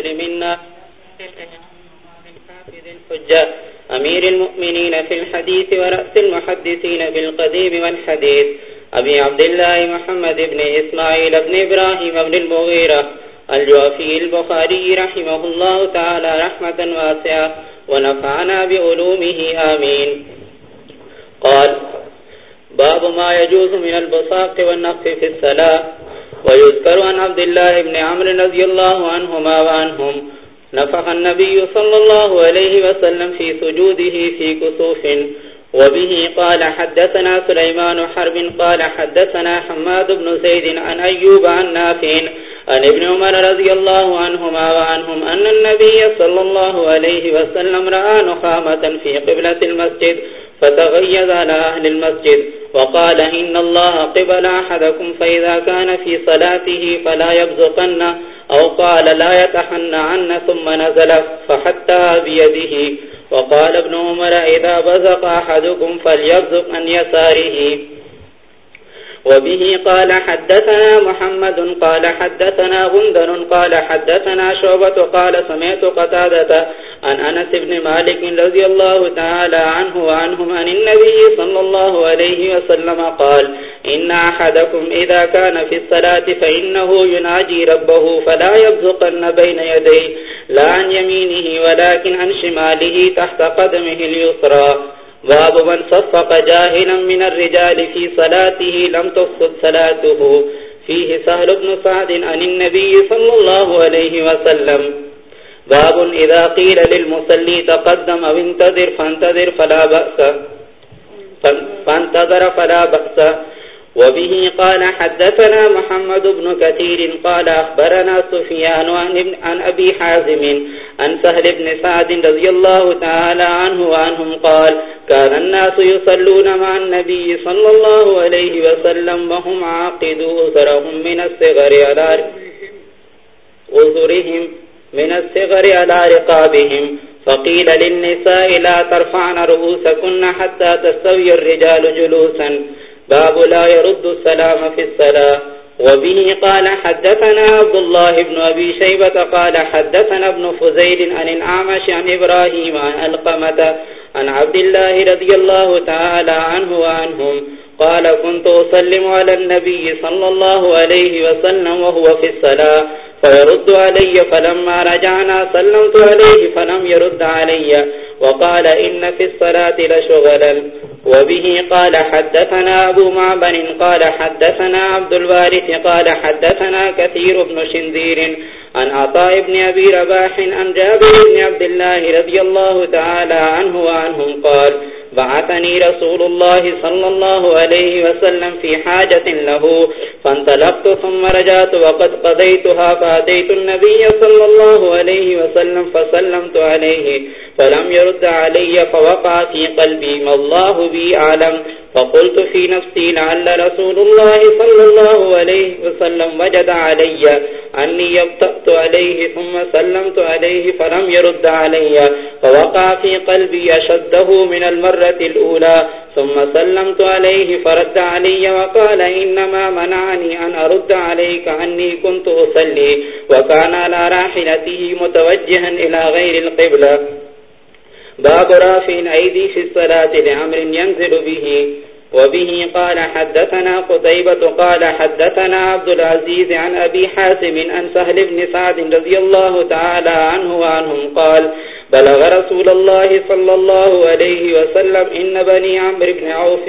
السند المتصل منا. الحجة أمير المؤمنين في الحديث ورأس المحدثين في القديم والحديث. أبي عبد الله محمد بن إسماعيل بن إبراهيم بن المغيرة. الجوافي البخاري رحمه الله تعالى رحمة واسعة. ونفعنا بعلومه، آمين. قال باب ما يجوز من البصاق والنقف في الصلاة. ويذكر عن عبد الله بن عمر رضي الله عنهما وعنهم نفخ النبي صلى الله عليه وسلم في سجوده في كسوف وبه قال حدثنا سليمان حرب قال حدثنا حماد بن زيد عن أيوب عن نافين عن ابن عمر رضي الله عنهما وعنهم أن النبي صلى الله عليه وسلم رأى نخامة في قبلة المسجد فتغيظ على أهل المسجد وقال إن الله قبل أحدكم فإذا كان في صلاته فلا يبزقن أو قال لا يتحن عن ثم نزل فحتى بيده. وقال ابن عمر إذا بزق أحدكم فليبزق عن يساره. وبه قال حدثنا محمد قال حدثنا غندر قال حدثنا شعبة قال سمعت قتادة عن أنس بن مالك رضي الله تعالى عنه وعنهم عن النبي صلى الله عليه وسلم قال إن أحدكم إذا كان في الصلاة فإنه يناجي ربه فلا يبزقن بين يديه لا عن يمينه ولكن عن شماله تحت قدمه اليسرى باب من صفق جاهلا من الرجال في صلاته لم تفسد صلاته فيه سهل بن سعد عن النبي صلى الله عليه وسلم. باب إذا قيل للمصلي تقدم أو انتظر فانتظر فلا بأس. فانتظر فلا بأس. وبه قال حدثنا محمد بن كثير قال أخبرنا سفيان عن أبي حازم عن سهل بن سعد رضي الله تعالى عنه وعنهم قال، كان الناس يصلون مع النبي صلى الله عليه وسلم وهم عاقدوا أسرهم من الصغر على أسرهم من الصغر على رقابهم. فقيل للنساء لا ترفعن رؤوسكن حتى تستوي الرجال جلوسا. باب لا يرد السلام في الصلاة. وبه قال حدثنا عبد الله بن أبي شيبة قال حدثنا ابن فزيل عن الأعمش عن إبراهيم عن القمة عن عبد الله رضي الله تعالى عنه وعنهم قال كنت أسلم على النبي صلى الله عليه وسلم وهو في الصلاة فيرد علي فلما رجعنا سلمت عليه فلم يرد علي وقال إن في الصلاة لشغلا وبه قال حدثنا أبو معبن قال حدثنا عبد الوارث قال حدثنا كثير بن شندير عن عطاء بن أبي رباح عن جابر بن عبد الله رضي الله تعالى عنه وعنهم قال بعثني رسول الله صلى الله عليه وسلم في حاجة له، فانطلقت ثم رجعت وقد قضيتها، فأتيت النبي صلى الله عليه وسلم فسلمت عليه، فلم يرد علي فوقع في قلبي، ما الله بي أعلم. فقلت في نفسي، لعل رسول الله صلى الله عليه وسلم وجد علي، أني يبتأت عليه ثم سلمت عليه فلم يرد علي، فوقع في قلبي أشده من المرة الأولى، ثم سلمت عليه، فرد علي وقال إنما منعني أن أرد عليك أني كنت أصلي، وكان على راحلته متوجها إلى غير القبلة. باب رافين أيدي في الصلاة لعمر ينزل به، وبه قال حدثنا قتيبة قال حدثنا عبد العزيز عن أبي حاسم عن سهل بن سعد رضي الله تعالى عنه وعنهم قال بلغ رسول الله صلى الله عليه وسلم إن بني عمر بن عوف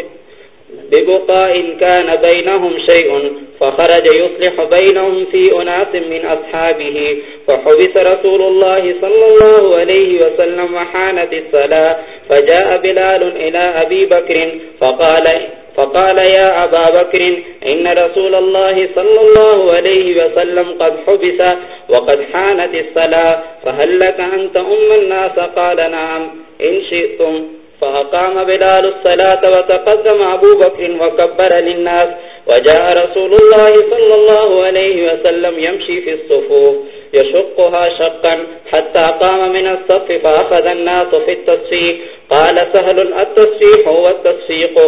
ببقاء كان بينهم شيء فخرج يصلح بينهم في أناس من أصحابه فحبس رسول الله صلى الله عليه وسلم وحانت الصلاة فجاء بلال إلى أبي بكر فقال فقال يا أبا بكر إن رسول الله صلى الله عليه وسلم قد حبس وقد حانت الصلاة فهل لك أنت أم الناس؟ قال نعم إن شئتم فأقام بلال الصلاة وتقدم أبو بكر وكبر للناس وجاء رسول الله صلى الله عليه وسلم يمشي في الصفوف يشقها شقا حتى قام من الصف فأخذ الناس في التصفيق. قال سهل التصفيق هو التصفيق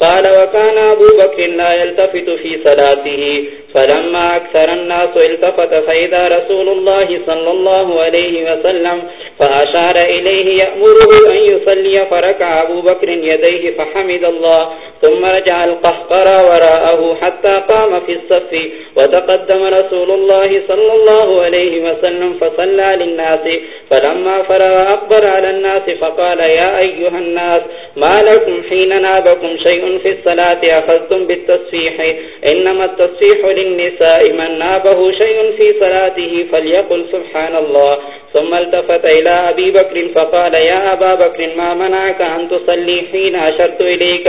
قال وكان أبو بكر لا يلتفت في صلاته، فلما أكثر الناس التفت، فإذا رسول الله صلى الله عليه وسلم فأشار إليه يأمره أن يصلي، فركع أبو بكر يديه فحمد الله، ثم رجع القهقر وراءه حتى قام في الصف، وتقدم رسول الله صلى الله عليه وسلم فصلى للناس، فلما فرغ أكبر على الناس فقال يا أيها الناس، ما لكم حين نابكم شيء في الصلاة أخذتم بالتصفيح. إنما التصفيح للنساء. من نابه شيء في صلاته فليقل سبحان الله. ثم التفت إلى أبي بكر فقال، يا أبا بكر، ما منعك أن تصلي حين أشرت إليك?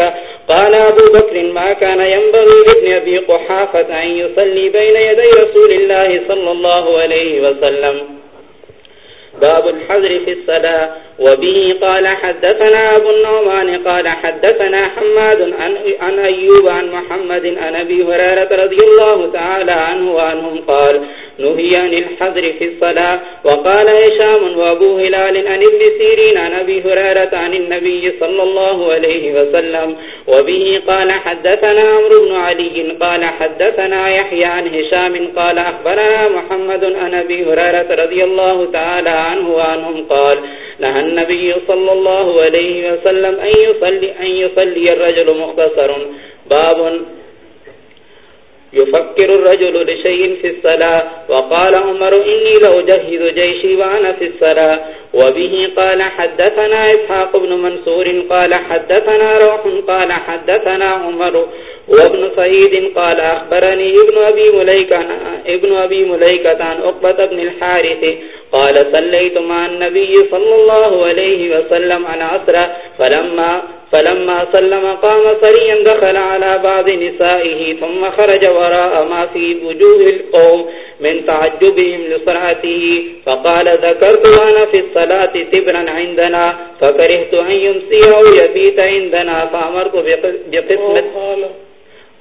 قال، أبو بكر، ما كان ينبغي لابن أبي قحافة أن يصلي بين يدي رسول الله صلى الله عليه وسلم. باب الحذر في الصلاة، وبه قال حدثنا أبو النومان قال حدثنا حماد عن أيوب عن محمد عن أبي هرارة رضي الله تعالى عنه وعنهم قال، نهي عن الحذر في الصلاة، وقال هشام وابو هلال عن ابن سيرين عن أبي هرارة عن النبي صلى الله عليه وسلم، وبه قال حدثنا عمرو بن علي قال حدثنا يحيى عن هشام قال أخبرنا محمد عن أبي هرارة رضي الله تعالى عنه عنه وعنهم قال نهى النبي صلى الله عليه وسلم أن يصلي, أن يصلي الرجل مختصر. باب يفكر الرجل لشيء في الصلاة. وقال عمر إني لو جهد جيشي وأنا في الصلاة. وبه قال حدثنا إسحاق بن منصور. قال حدثنا روح. قال حدثنا عمر. وابن سعيد قال أخبرني ابن أبي مليكة ابن أبي مليكة عن أقبة بن الحارث قال صليت مع النبي صلى الله عليه وسلم عن عصر فلما فلما سلم قام سريا دخل على بعض نسائه ثم خرج وراء ما في وجوه القوم من تعجبهم لصرعته فقال ذكرت أنا في الصلاة تبرا عندنا فكرهت أن يمسي أو يبيت عندنا فأمرت بقسمة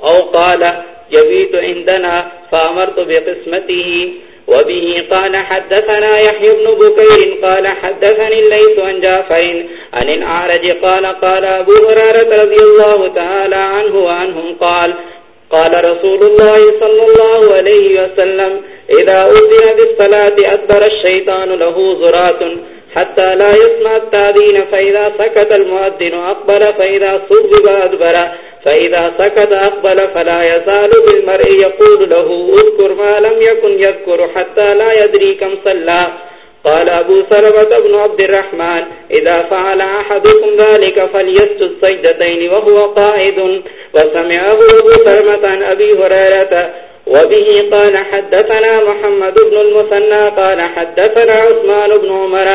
أو قال يبيت عندنا فأمرت بقسمته. وبه قال، حدثنا يحيى بن بكير. قال، حدثني الليث عن جعفر عن الأعرج. قال قال أبو هرارة رضي الله تعالى عنه وعنهم قال قال رسول الله صلى الله عليه وسلم، إذا أذن بالصلاة أدبر الشيطان له زرات حتى لا يسمع التاذين فإذا سكت المؤذن أقبل، فإذا صبب أدبر. فإذا سكت أقبل فلا يزال بالمرء يقول له اذكر ما لم يكن يذكر حتى لا يدري كم صلى. قال أبو سربة بن عبد الرحمن، إذا فعل أحدكم ذلك فليسجد سجدتين وهو قائد وسمعه أبو سرمة عن أبي هريرة وبه قال حدثنا محمد بن المثنى، قال حدثنا عثمان بن عمر،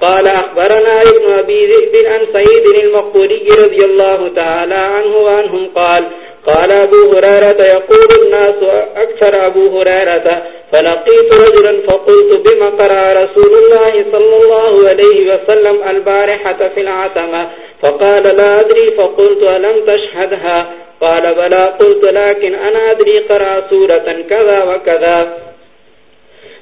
قال أخبرنا ابن أبي ذئب عن سيد المقبولي رضي الله تعالى عنه وعنهم قال قال أبو هريرة، يقول الناس أكثر أبو هريرة فلقيت رجلا فقلت بما قرأ رسول الله صلى الله عليه وسلم البارحة في العتمة. فقال لا أدري، فقلت ألم تشهدها؟ قال بلا قلت لكن أنا أدري قرأ سورة كذا وكذا.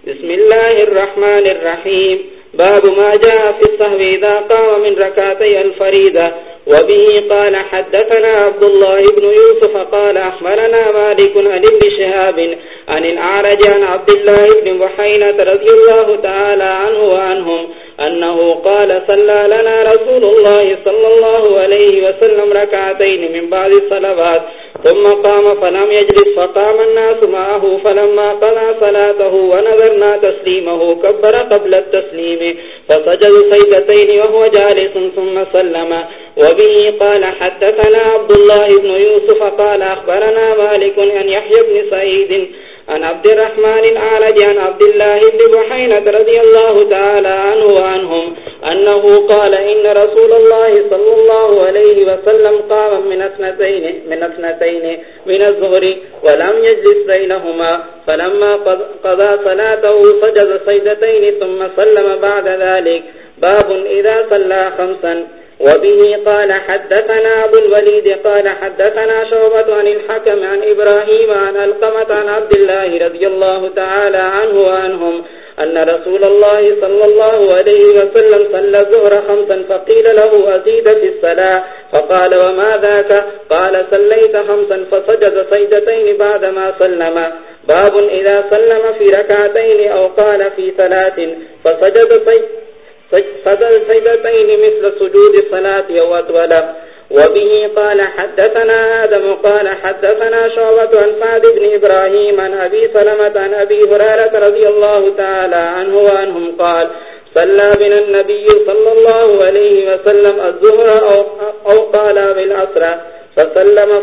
بسم الله الرحمن الرحيم. باب ما جاء في الصهو إذا قام من ركاتي الفريدة. وبه قال حدثنا عبد الله بن يوسف قال أحملنا مالك عن ابن شهاب عن الأعرج عن عبد الله بن بحينة رضي الله تعالى عنه وعنهم أنه قال صلى لنا رسول الله صلى الله عليه وسلم ركعتين من بعد الصلوات. ثم قام فلم يجلس فقام الناس معه فلما قضى صلاته ونذرنا تسليمه، كبر قبل التسليم، فسجد سيدتين وهو جالس ثم سلم. وبه قال حدثنا عبد الله بن يوسف، قال أخبرنا مالك أن يحيى بن سعيد عن عبد الرحمن العالج عن عبد الله بن بحينة رضي الله تعالى عنه وعنهم أنه قال إن رسول الله صلى الله عليه وسلم قام من اثنتين من اثنتين من الظهر ولم يجلس بينهما. فلما قضى صلاته سجد سيدتين ثم سلم بعد ذلك. باب إذا صلى خمسا. وبه قال حدثنا أبو الوليد قال حدثنا شعبة عن الحكم عن إبراهيم عن القمة عن عبد الله رضي الله تعالى عنه وعنهم أن رسول الله صلى الله عليه وسلم صلى الظهر خمسا فقيل له أزيد في الصلاة فقال وما ذاك؟ قال صليت خمسا فسجد سيدتين بعدما سلم. باب إذا سلم في ركعتين أو قال في ثلاث فسجد سيدتين سجد سجدتين مثل سجود الصلاة أو وبه قال حدثنا آدم قال حدثنا شعبة عن فعد بن إبراهيم عن أبي سلمة عن أبي هرارة رضي الله تعالى عنه وعنهم قال صلى بنا النبي صلى الله عليه وسلم الزهر أو, أو قال بالعصر فسلم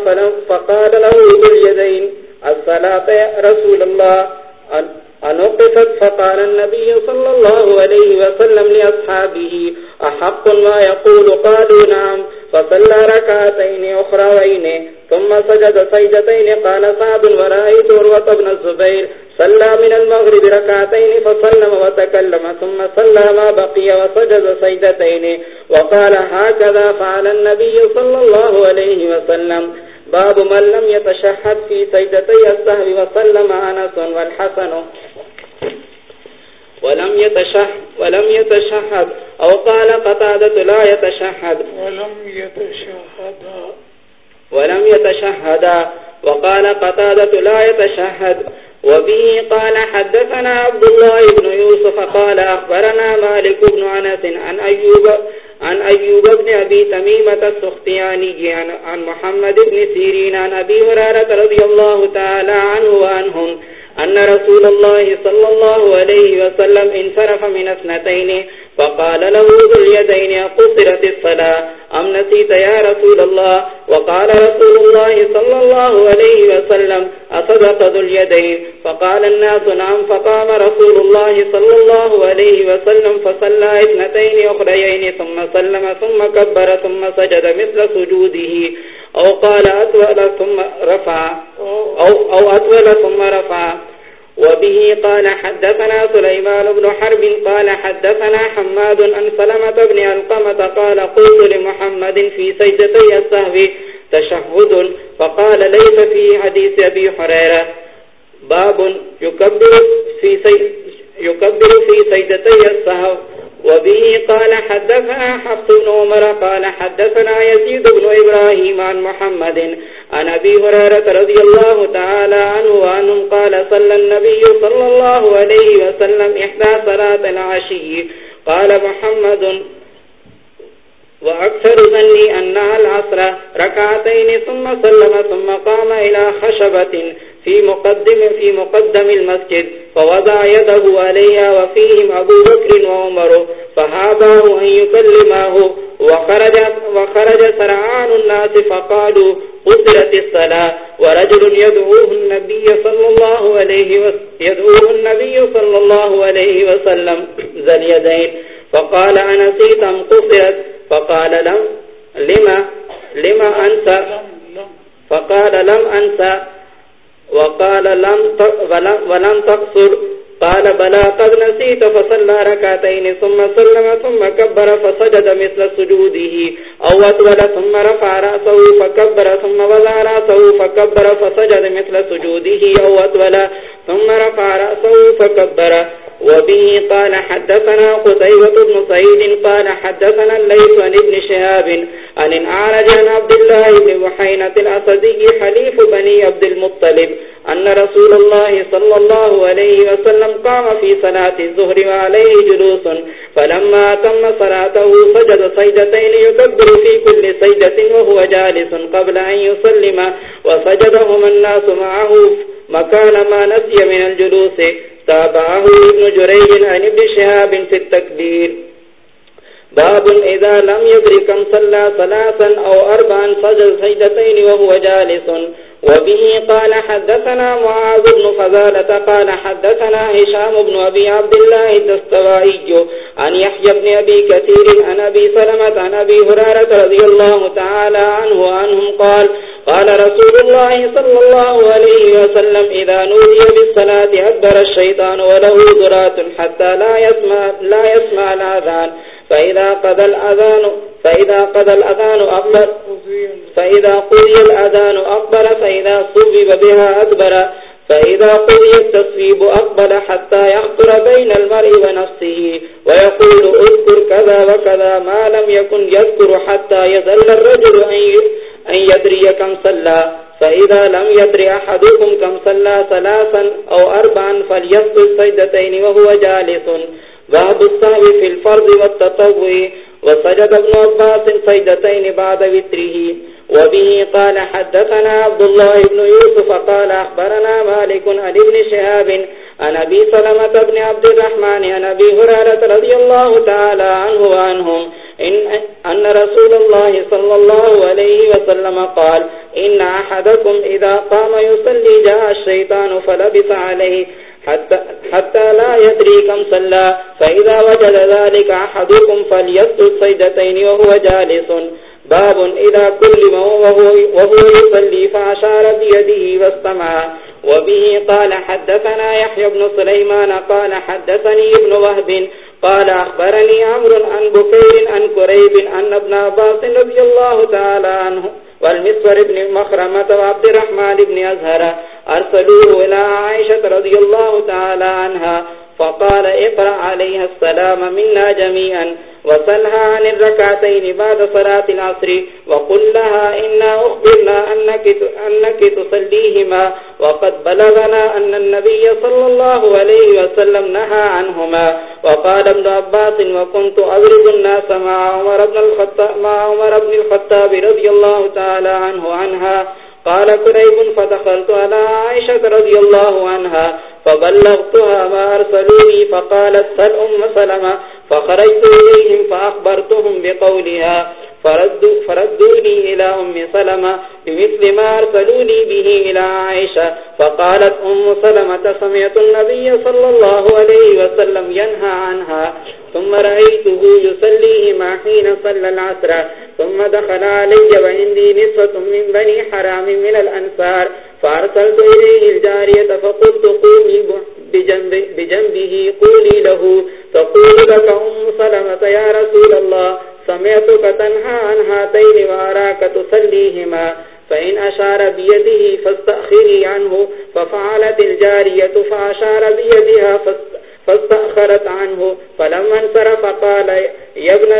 فقال له باليدين الصلاة يا رسول الله. أنقفت فقال النبي صلى الله عليه وسلم لأصحابه، أحق ما يقول؟ قالوا نعم. فصلى ركعتين أخروين، ثم سجد سيدتين قال سعد ورأيت عروة بن الزبير. صلى من المغرب ركعتين فسلم وتكلم، ثم صلى ما بقي وسجد سيدتين وقال هكذا فعل النبي صلى الله عليه وسلم. باب من لم يتشهد في سيدتي السهو وسلم أنس والحسن. ولم يتشهد ولم يتشهد. أو قال قتادة لا يتشهد. ولم يتشهد. ولم يتشهد. وقال قتادة لا يتشهد. وبه قال حدثنا عبد الله بن يوسف قال أخبرنا مالك بن عنس عن أيوب عن أيوب بن أبي تميمة السختياني عن محمد بن سيرين عن أبي هرارة رضي الله تعالى عنه وعنهم أن رسول الله صلى الله عليه وسلم انصرف من اثنتين فقال له ذو اليدين قصرت الصلاة أم نسيت يا رسول الله؟ وقال رسول الله صلى الله عليه وسلم أصدق ذو اليدين. فقال الناس نعم. فقام رسول الله صلى الله عليه وسلم فصلى اثنتين أخريين ثم سلم ثم كبر ثم سجد مثل سجوده. أو قال أطول ثم رفع. أو, أو أطول ثم رفع. وبه قال حدثنا سليمان بن حرب قال حدثنا حماد أن سلمة بن القمة قال قلت لمحمد في سجدتي السهو تشهد فقال ليس في حديث أبي حريرة. باب يكبر في, سي يكبر في سجدتي السهو. وبه قال حدثنا حفظ بن عمر قال حدثنا يزيد بن إبراهيم عن محمد عن أبي هرارة رضي الله تعالى عنه وعنهم قال صلى النبي صلى الله عليه وسلم إحدى صلاة العشي. قال محمد، وأكثر ذني أنها العصر ركعتين، ثم سلم، ثم قام إلى خشبة. في مقدم في مقدم المسجد فوضع يده عليها وفيهم أبو بكر وعمر فهاباه أن يكلمه وخرج, وخرج سرعان الناس فقالوا قدرت الصلاة ورجل يدعوه النبي صلى الله عليه وسلم يدعوه النبي صلى الله عليه وسلم ذا اليدين فقال أنا سيتم قصرت؟ فقال لم لما لما أنسى فقال لم أنسى وقال لم ولم تقصر. قال بلا قد نسيت، فصلى ركعتين، ثم سلم، ثم كبر، فسجد مثل سجوده. أو أطول، ثم رفع رأسه، فكبر، ثم وضع رأسه، فكبر، فسجد مثل سجوده. أو أطول، ثم رفع رأسه، فكبر. وبه قال حدثنا قتيبة بن سعيد قال حدثنا الليس عن ابن شهاب عن الأعرج عن عبد الله بن وحينة الأسدي حليف بني عبد المطلب أن رسول الله صلى الله عليه وسلم قام في صلاة الظهر وعليه جلوس فلما تم صلاته سجد سيدتين يكبر في كل سيدة وهو جالس قبل أن يسلم وسجدهما الناس معه مكان ما نسي من الجلوس تابعه ابن جريج عن ابن شهاب في التكبير. باب إذا لم يدري صلى ثلاثا أو أربعا سجد سجدتين وهو جالس. وبه قال حدثنا معاذ بن فزالة قال حدثنا هشام بن أبي عبد الله الدستوائي عن يحيى بن أبي كثير عن أبي سلمة عن أبي هرارة رضي الله تعالى عنه وعنهم قال قال رسول الله صلى الله عليه وسلم إذا نودي بالصلاة أكبر الشيطان وله ذرات حتى لا يسمع, لا يسمع الأذان. فإذا قضى الأذان فإذا قضى الأذان أكبر. فإذا قضي الأذان أكبر فإذا صبب بها أكبر. فإذا قضي التصويب أقبل حتى يخطر بين المرء ونفسه ويقول اذكر كذا وكذا ما لم يكن يذكر حتى يذل الرجل أن أن يدري كم صلى، فإذا لم يدري أحدكم كم صلى ثلاثا أو أربعا فليسجد سجدتين وهو جالس. باب الصحب في الفرض والتطوع، وسجد ابن عباس سجدتين بعد وتره. وبه قال، حدثنا عبد الله بن يوسف قال أخبرنا مالك عن ابن شهاب عن أبي سلمة بن عبد الرحمن عن أبي هرارة رضي الله تعالى عنه وعنهم إن أن رسول الله صلى الله عليه وسلم قال إن أحدكم إذا قام يصلي جاء الشيطان فلبس عليه حتى, حتى لا يدري كم صلى فإذا وجد ذلك أحدكم فليسجد سيدتين وهو جالس. باب إذا كل وهو, وهو يصلي فأشار بيده واستمع. وبه قال حدثنا يحيى بن سليمان قال حدثني ابن وهب قال أخبرني عمر عن بكير عن كريب أن ابن عباس رضي الله تعالى عنه والمصر بن مخرمة وعبد الرحمن بن أزهر أرسلوه إلى عائشة رضي الله تعالى عنها فقال اقرأ عليها السلام منا جميعا وسلها عن الركعتين بعد صلاة العصر وقل لها إنا أخبرنا أنك, أنك تصليهما وقد بلغنا أن النبي صلى الله عليه وسلم نهى عنهما وقال ابن عباس وكنت أضرب الناس مع عمر بن الخطاب, مع عمر بن الخطاب رضي الله تعالى عنه عنها. قال كريب فدخلت على عائشة رضي الله عنها فبلغتها ما أرسلوني فقالت سل أم سلمة فخرجت إليهم فأخبرتهم بقولها فردوا فردوني إلى أم سلمة بمثل ما أرسلوني به إلى عائشة. فقالت أم سلمة، سمعت النبي صلى الله عليه وسلم ينهى عنها. ثم رأيته يسليهما حين صلى العصر. ثم دخل علي وعندي نسوة من بني حرام من الأنصار. فأرسلت إليه الجارية، فقلت قومي بجنب بجنبه قولي له. تقول لك أم سلمة، يا رسول الله. سمعتك تنهى عن هاتين وأراك تسليهما فإن أشار بيده فاستأخري عنه ففعلت الجارية فأشار بيدها فاستأخرت عنه فلما انصرف قال يا, ابن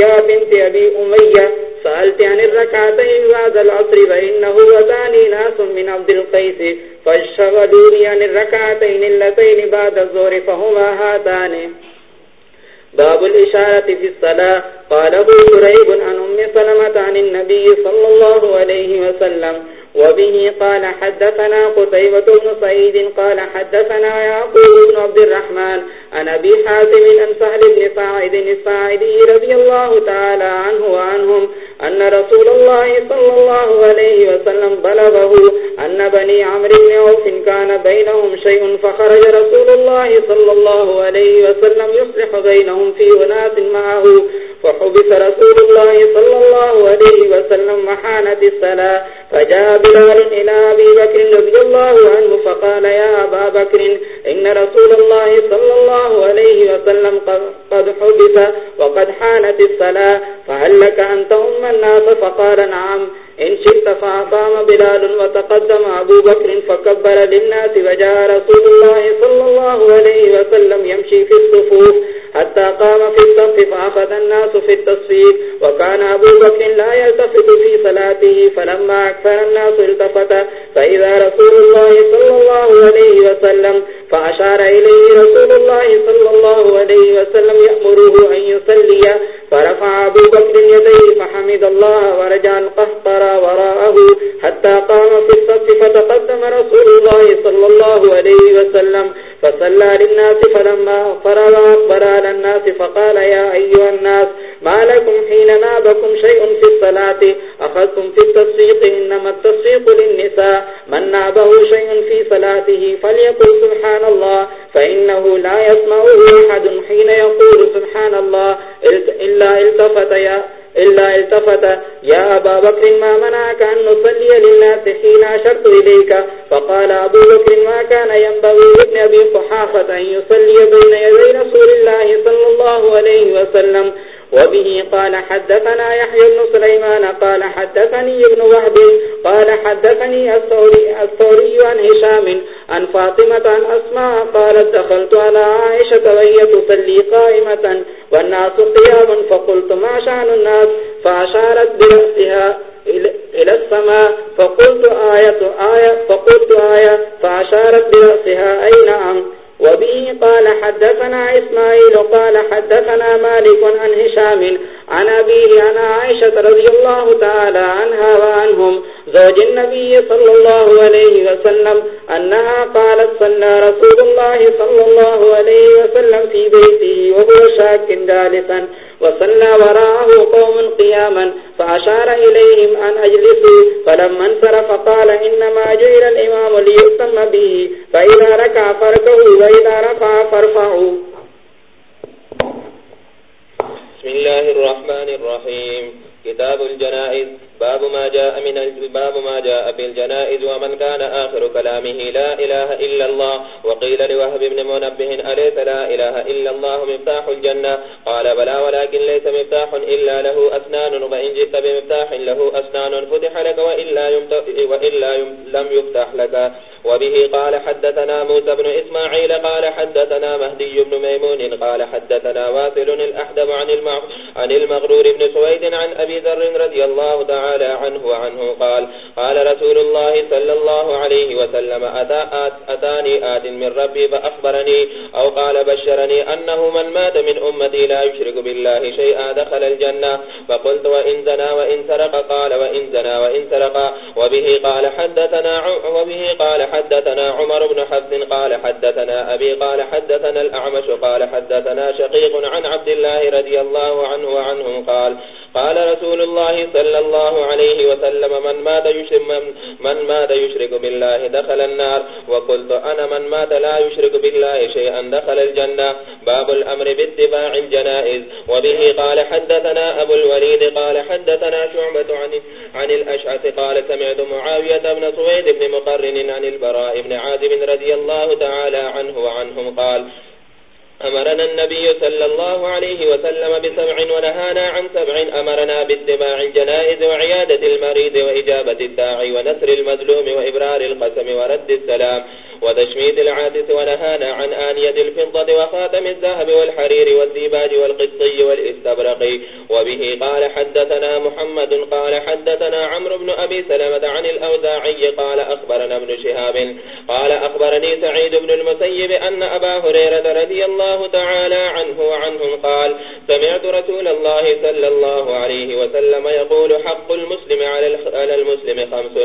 يا بنت أبي أمية سألت عن الركعتين بعد العصر فإنه وزاني ناس من عبد القيس فاشغلوني عن الركعتين اللتين بعد الزور فهما هاتان. باب الإشارة في الصلاة. قال ابو شريب عن أم سلمة عن النبي صلى الله عليه وسلم وبه قال حدثنا قتيبة بن سعيد قال حدثنا يعقوب بن عبد الرحمن عن أبي حازم عن سهل بن سعيد الساعدي رضي الله تعالى عنه وعنهم أن رسول الله صلى الله عليه وسلم بلغه أن بني عمر بن عوف كان بينهم شيء فخرج رسول الله صلى الله عليه وسلم يصلح بينهم في وناس معه فحبس رسول الله صلى الله عليه وسلم محانة الصلاة فجاء بلال إلى أبي بكر رضي الله عنه فقال يا أبا بكر إن رسول الله صلى الله عليه وسلم قد حبث وقد حانت الصلاة فهل لك أن تؤم الناس؟ فقال نعم. إن شئت فأقام بلال وتقدم أبو بكر فكبر للناس وجاء رسول الله صلى الله عليه وسلم يمشي في الصفوف حتى قام في الصف فأخذ الناس في التصفيق وكان أبو بكر لا يلتفت في صلاته فلما أكثر الناس التفت فإذا رسول الله صلى الله عليه وسلم فأشار إليه رسول الله صلى الله عليه وسلم يأمره أن يصلي فرفع أبو بكر يديه فحمد الله ورجع القهقر وراءه حتى قام في الصف فتقدم رسول الله صلى الله عليه وسلم فصلى للناس فلما فرغ أكبر على الناس فقال يا أيها الناس ما لكم حين نابكم شيء في الصلاة؟ أخذتم في التصفيق إنما التصفيق للنساء. من نابه شيء في صلاته فليقل سبحان الله، فإنه لا يسمعه أحد حين يقول سبحان الله. إلا التفت يا إلا التفت. يا أبا بكر ما منعك أن نصلي للناس حين أشرت إليك؟ فقال أبو بكر ما كان ينبغي ابن أبي صحافة أن يصلي بين يدي رسول الله صلى الله عليه وسلم. وبه قال حدثنا يحيى بن سليمان قال حدثني ابن وهب قال حدثني الثوري, الثوري عن هشام عن فاطمة عن أسماء قالت دخلت على عائشة وهي تصلي قائمة والناس قيام فقلت ما شأن الناس؟ فأشارت برأسها إلى السماء فقلت آية آية فقلت آية فأشارت برأسها أي نعم وبه قال حدثنا إسماعيل قال حدثنا مالك عن هشام عن أبيه عن عائشة رضي الله تعالى عنها وعنهم زوج النبي صلى الله عليه وسلم أنها قالت صلى رسول الله صلى الله عليه وسلم في بيته وهو شاك جالسا. وصلى وراءه قوم قياما فأشار إليهم أن أجلسوا، فلما انصرف قال إنما جعل الإمام ليسمى به، فإذا ركع فركه وإذا رفع فارفعوا. بسم الله الرحمن الرحيم. كتاب الجنائز. باب ما جاء من باب ما جاء في الجنائز ومن كان آخر كلامه لا إله إلا الله وقيل لوهب بن منبه أليس لا إله إلا الله مفتاح الجنة؟ قال بلا ولكن ليس مفتاح إلا له أسنان وإن جئت بمفتاح له أسنان فتح لك وإلا, وإلا لم يفتح لك. وبه قال حدثنا موسى بن إسماعيل قال حدثنا مهدي بن ميمون قال حدثنا واصل الأحدب عن المغرور بن سويد عن أبي ذر رضي الله تعالى تعالى عنه وعنه قال قال رسول الله صلى الله عليه وسلم أتا أتاني آت من ربي فأخبرني، أو قال بشرني أنه من مات من أمتي لا يشرك بالله شيئا دخل الجنة. فقلت وإن زنا وإن سرق، قال وإن زنا وإن سرق. وبه قال حدثنا وبه قال حدثنا عمر بن حفظ قال حدثنا أبي، قال حدثنا الأعمش، قال حدثنا شقيق عن عبد الله رضي الله عنه وعنهم قال قال رسول الله صلى الله عليه وسلم من مات يشرك من, من مات يشرك بالله دخل النار وقلت أنا من مات لا يشرك بالله شيئا دخل الجنة باب الأمر باتباع الجنائز وبه قال حدثنا أبو الوليد قال حدثنا شعبة عن, عن الأشعث قال سمعت معاوية بن صويد بن مقرن عن البراء بن عازم رضي الله تعالى عنه وعنهم قال أمرنا النبي صلى الله عليه وسلم بسبع ونهانا عن سبع. أمرنا باتباع الجنائز وعيادة المريض وإجابة الداعي ونسر المظلوم وإبرار القسم ورد السلام وتشميد العادث ونهانا عن آنية الفضة وخاتم الذهب والحرير والديباج والقصي والاستبرق. وبه قال حدثنا محمد قال حدثنا عمرو بن أبي سلمة عن الأوزاعي قال أخبرنا ابن شهاب قال أخبرني سعيد بن المسيب أن أبا هريرة رضي الله الله تعالى عنه وعنهم قال سمعت رسول الله صلى الله عليه وسلم يقول حق المسلم على المسلم خمس.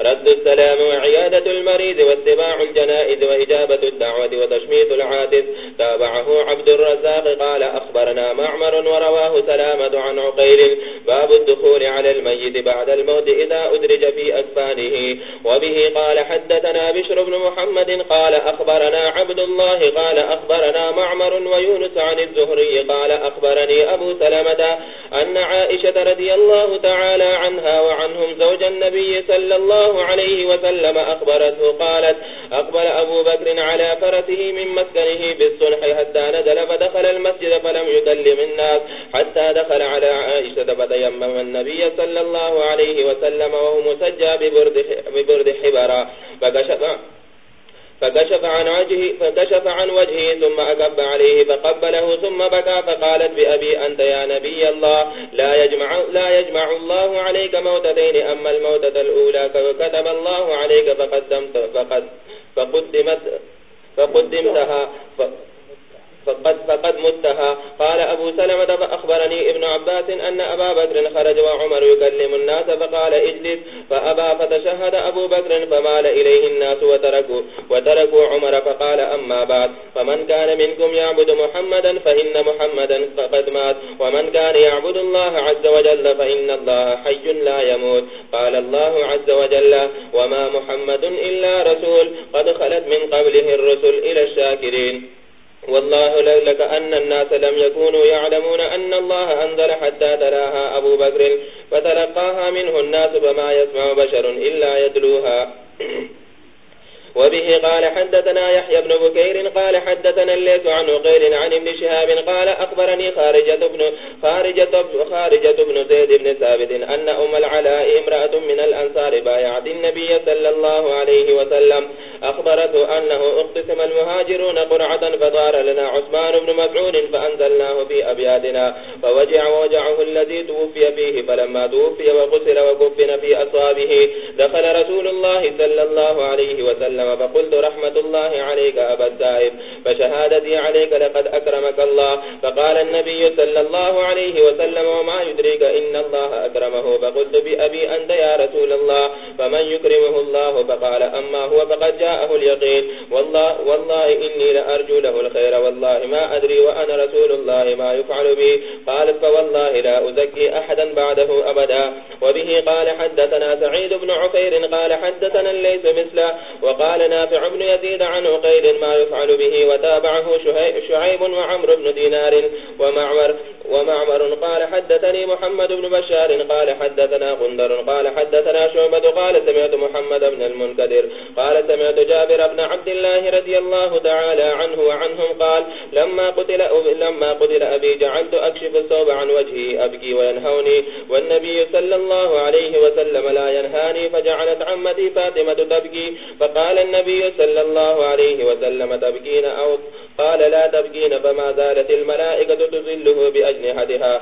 رد السلام وعيادة المريض واتباع الجنة الجنائز وإجابة الدعوة وتشميت العادث تابعه عبد الرزاق قال أخبرنا معمر ورواه سلامة عن عقيل. باب الدخول على الميت بعد الموت إذا أدرج في أكفانه وبه قال حدثنا بشر بن محمد قال أخبرنا عبد الله قال أخبرنا معمر معمر ويونس عن الزهري قال أخبرني أبو سلمة أن عائشة رضي الله تعالى عنها وعنهم زوج النبي صلى الله عليه وسلم أخبرته قالت أقبل أبو بكر على فرسه من مسكنه بالصنح حتى نزل فدخل المسجد فلم يكلم الناس حتى دخل على عائشة فتيمم النبي صلى الله عليه وسلم وهو مسجى ببرد, ببرد حبرا فكشف فكشف عن وجهه فكشف عن وجهه ثم أقب عليه فقبله ثم بكى فقالت بأبي أنت يا نبي الله، لا يجمع لا يجمع الله عليك موتتين، أما الموتة الأولى فكتب الله عليك فقدمت فقد فقدمت فقدمتها. فقد, فقد متها. قال أبو سلمة فأخبرني ابن عباس أن أبا بكر خرج وعمر يكلم الناس فقال اجلس. فأبى فتشهد أبو بكر فمال إليه الناس وتركوا, وتركوا عمر فقال أما بعد. فمن كان منكم يعبد محمدا فإن محمدا قد مات. ومن كان يعبد الله عز وجل فإن الله حي لا يموت. قال الله عز وجل وما محمد إلا رسول. قد خلت من قبله الرسل إلى الشاكرين. والله لك أن الناس لم يكونوا يعلمون أن الله أنزل حتى تلاها أبو بكر فتلقاها منه الناس فما يسمع بشر إلا يدلوها وبه قال حدثنا يحيى بن بكير قال حدثنا الليس عن غير عن ابن شهاب قال أخبرني خارجة بن, خارجة, خارجة بن زيد بن ثابت أن أم العلاء امرأة من الأنصار بايعت النبي صلى الله عليه وسلم أخبرته أنه اقتسم المهاجرون قرعة فضار لنا عثمان بن مسعود فأنزلناه في أبيادنا فوجع ووجعه الذي توفي فيه، فلما توفي وقسل وكفن في أصابه، دخل رسول الله صلى الله عليه وسلم فقلت رحمة الله عليك أبا الزائب فشهادتي عليك لقد أكرمك الله، فقال النبي صلى الله عليه وسلم وما يدريك إن الله أكرمه، فقلت بأبي أنت يا رسول الله، فمن يكرمه الله؟ فقال أما هو فقد جاء جاءه اليقين. والله, والله إني لأرجو له الخير. والله ما أدري وأنا رسول الله ما يفعل به قالت فوالله لا أزكي أحدا بعده أبدا. وبه قال حدثنا سعيد بن عفير قال حدثنا ليس مثله. وقال نافع بن يزيد عنه قيل ما يفعل به وتابعه شعيب وعمر بن دينار. ومعمر ومعمر قال حدثني محمد بن بشار قال حدثنا غندر قال حدثنا شعبة قال سمعت محمد بن المنكدر قال سمعت جابر بن عبد الله رضي الله تعالى عنه وعنهم قال لما قتل, لما قتل أبي جعلت أكشف الصوب عن وجهي أبكي وينهوني والنبي صلى الله عليه وسلم لا ينهاني فجعلت عمتي فاتمة تبكي فقال النبي صلى الله عليه وسلم تبكين أو قال لا تبكين فما زالت الملائكة تزله بأجنحتها.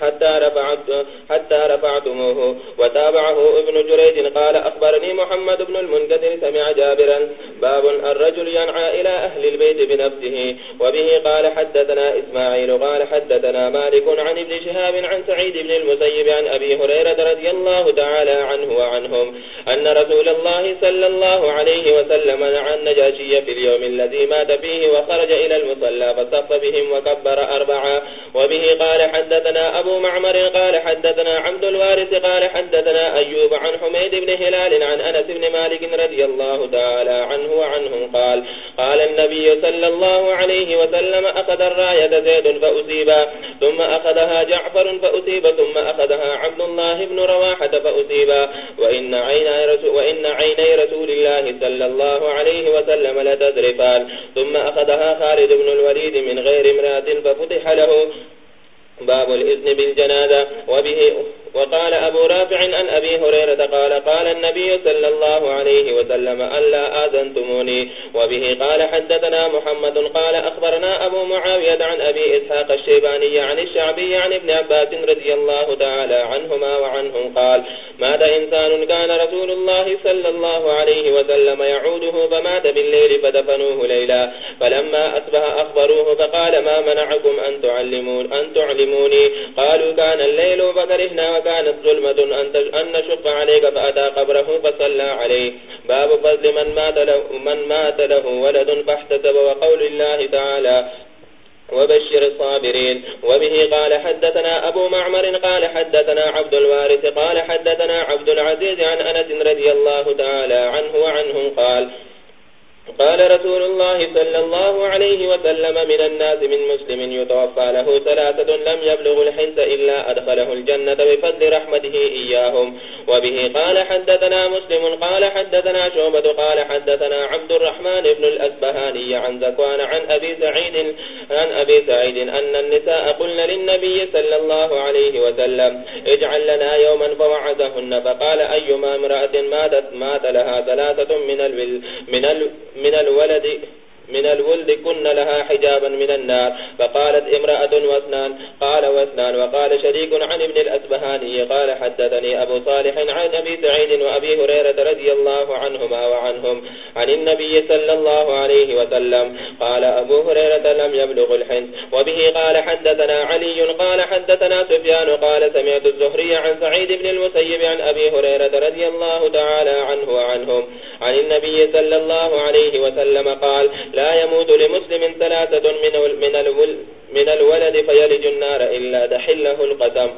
حتى رفعت حتى رفعتموه وتابعه ابن جريج قال أخبرني محمد بن المنكدر سمع جابرا. باب الرجل ينعى إلى أهل البيت بنفسه. وبه قال حدثنا إسماعيل قال حدثنا مالك عن ابن شهاب عن سعيد بن المسيب عن أبي هريرة رضي الله تعالى عنه وعنهم أن رسول الله صلى الله عليه وسلم نعى النجاشي في اليوم الذي مات فيه وخرج إلى المصلى فصف بهم وكبر أربعا وبه قال حدثنا أبو معمر قال حدثنا عبد الوارث قال حدثنا أيوب عن حميد بن هلال عن أنس بن مالك رضي الله تعالى عنه وعنهم قال قال النبي صلى الله عليه وسلم أخذ الراية زيد فأسيبا ثم أخذها جعفر فأسيب ثم أخذها عبد الله بن رواحة فأسيبا وإن عيني رسول, وإن عيني رسول الله صلى الله عليه وسلم لتذرفان ثم أخذها خالد بن الوليد من غير امرأة ففتح له. باب الإذن بالجنازة. وبه وقال أبو رافع عن أبي هريرة قال قال النبي صلى الله عليه وسلم، ألا آذنتموني؟ وبه قال، حدثنا محمد، قال أخبرنا أبو معاوية عن أبي إسحاق الشيباني عن الشعبي عن ابن عباس رضي الله تعالى عنهما وعنهم قال، مات إنسان كان رسول الله صلى الله عليه وسلم يعوده، فمات بالليل فدفنوه ليلا. فلما أصبح أخبروه، فقال، ما منعكم أن تعلمون أن تعلمون تعلموني قالوا كان الليل فكرهنا وكانت ظلمة. أن نشق عليك فأتى قبره فصلى عليه. باب فضل من مات له, من مات له ولد فاحتسب وقول الله تعالى وبشر الصابرين. وبه قال حدثنا أبو معمر قال حدثنا عبد الوارث قال حدثنا عبد العزيز عن أنس رضي الله تعالى عنه وعنهم قال قال رسول الله صلى الله عليه وسلم من الناس من مسلم يتوفى له ثلاثة لم يبلغ الحنس إلا أدخله الجنة بفضل رحمته إياهم وبه قال حدثنا مسلم، قال حدثنا شعبة، قال حدثنا عبد الرحمن بن الأسبهاني عن زكوان عن أبي سعيد، عن أبي سعيد أن النساء قلن للنبي صلى الله عليه وسلم، اجعل لنا يوما فوعدهن، فقال أيما امرأة ماتت، مات لها ثلاثة من الول من ال من الولد من الولد كن لها حجابا من النار. فقالت امرأة واثنان قال واثنان وقال شريك عن ابن الأسبهاني، قال حدثني أبو صالح عن أبي سعيد وأبي هريرة رضي الله عنهما وعنهم عن النبي صلى الله عليه وسلم. قال أبو هريرة لم يبلغ الحنس وبه قال حدثنا علي، قال حدثنا سفيان، قال سمعت الزهري عن سعيد بن المسيب عن أبي هريرة رضي الله تعالى عنه وعنهم عن النبي صلى الله عليه وسلم قال لا يموت لمسلم ثلاثة من, من, الولد فيلج النار إلا دحله القسم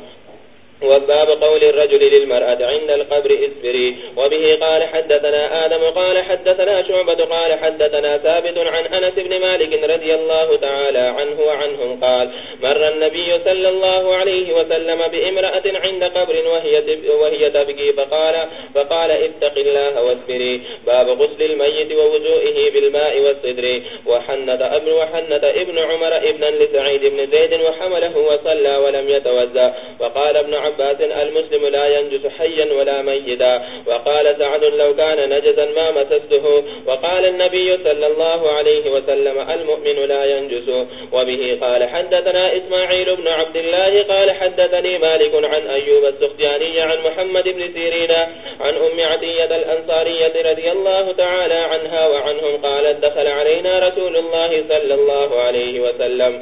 وباب قول الرجل للمرأة عند القبر اسبري وبه قال حدثنا آدم قال حدثنا شعبة قال حدثنا ثابت عن أنس بن مالك رضي الله تعالى عنه وعنهم قال مر النبي صلى الله عليه وسلم بامرأة عند قبر وهي, وهي تبكي فقال, فقال اتق الله واسبري. باب غسل الميت ووزوئه بالماء والصدر. وحنت ابن وحنت ابن عمر ابنا لسعيد بن زيد وحمله وصلى ولم يتوزى وقال ابن عباس المسلم لا ينجس حيا ولا ميتا. وقال سعد لو كان نجزا ما مسسته. وقال النبي صلى الله عليه وسلم المؤمن لا ينجس. وبه قال حدثنا إسماعيل بن عبد الله قال حدثني مالك عن أيوب السختياني عن محمد بن سيرين عن أم عدية الأنصارية رضي الله تعالى عنها وعنهم قالت دخل علينا رسول الله صلى الله عليه وسلم.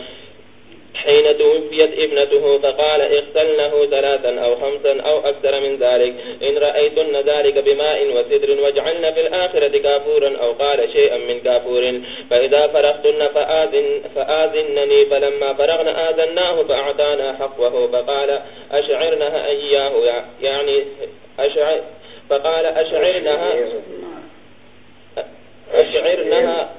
حين توفيت ابنته فقال اغسلنه ثلاثا أو خمسا أو أكثر من ذلك. إن رأيتن ذلك بماء وسدر واجعلن في الآخرة كافورا أو قال شيئا من كافور. فإذا فرغتن فآذن فآذنني. فلما فرغنا آذناه فأعطانا حقه. فقال أشعرنها إياه. يعني أشعر فقال أشعرنها أشعرنها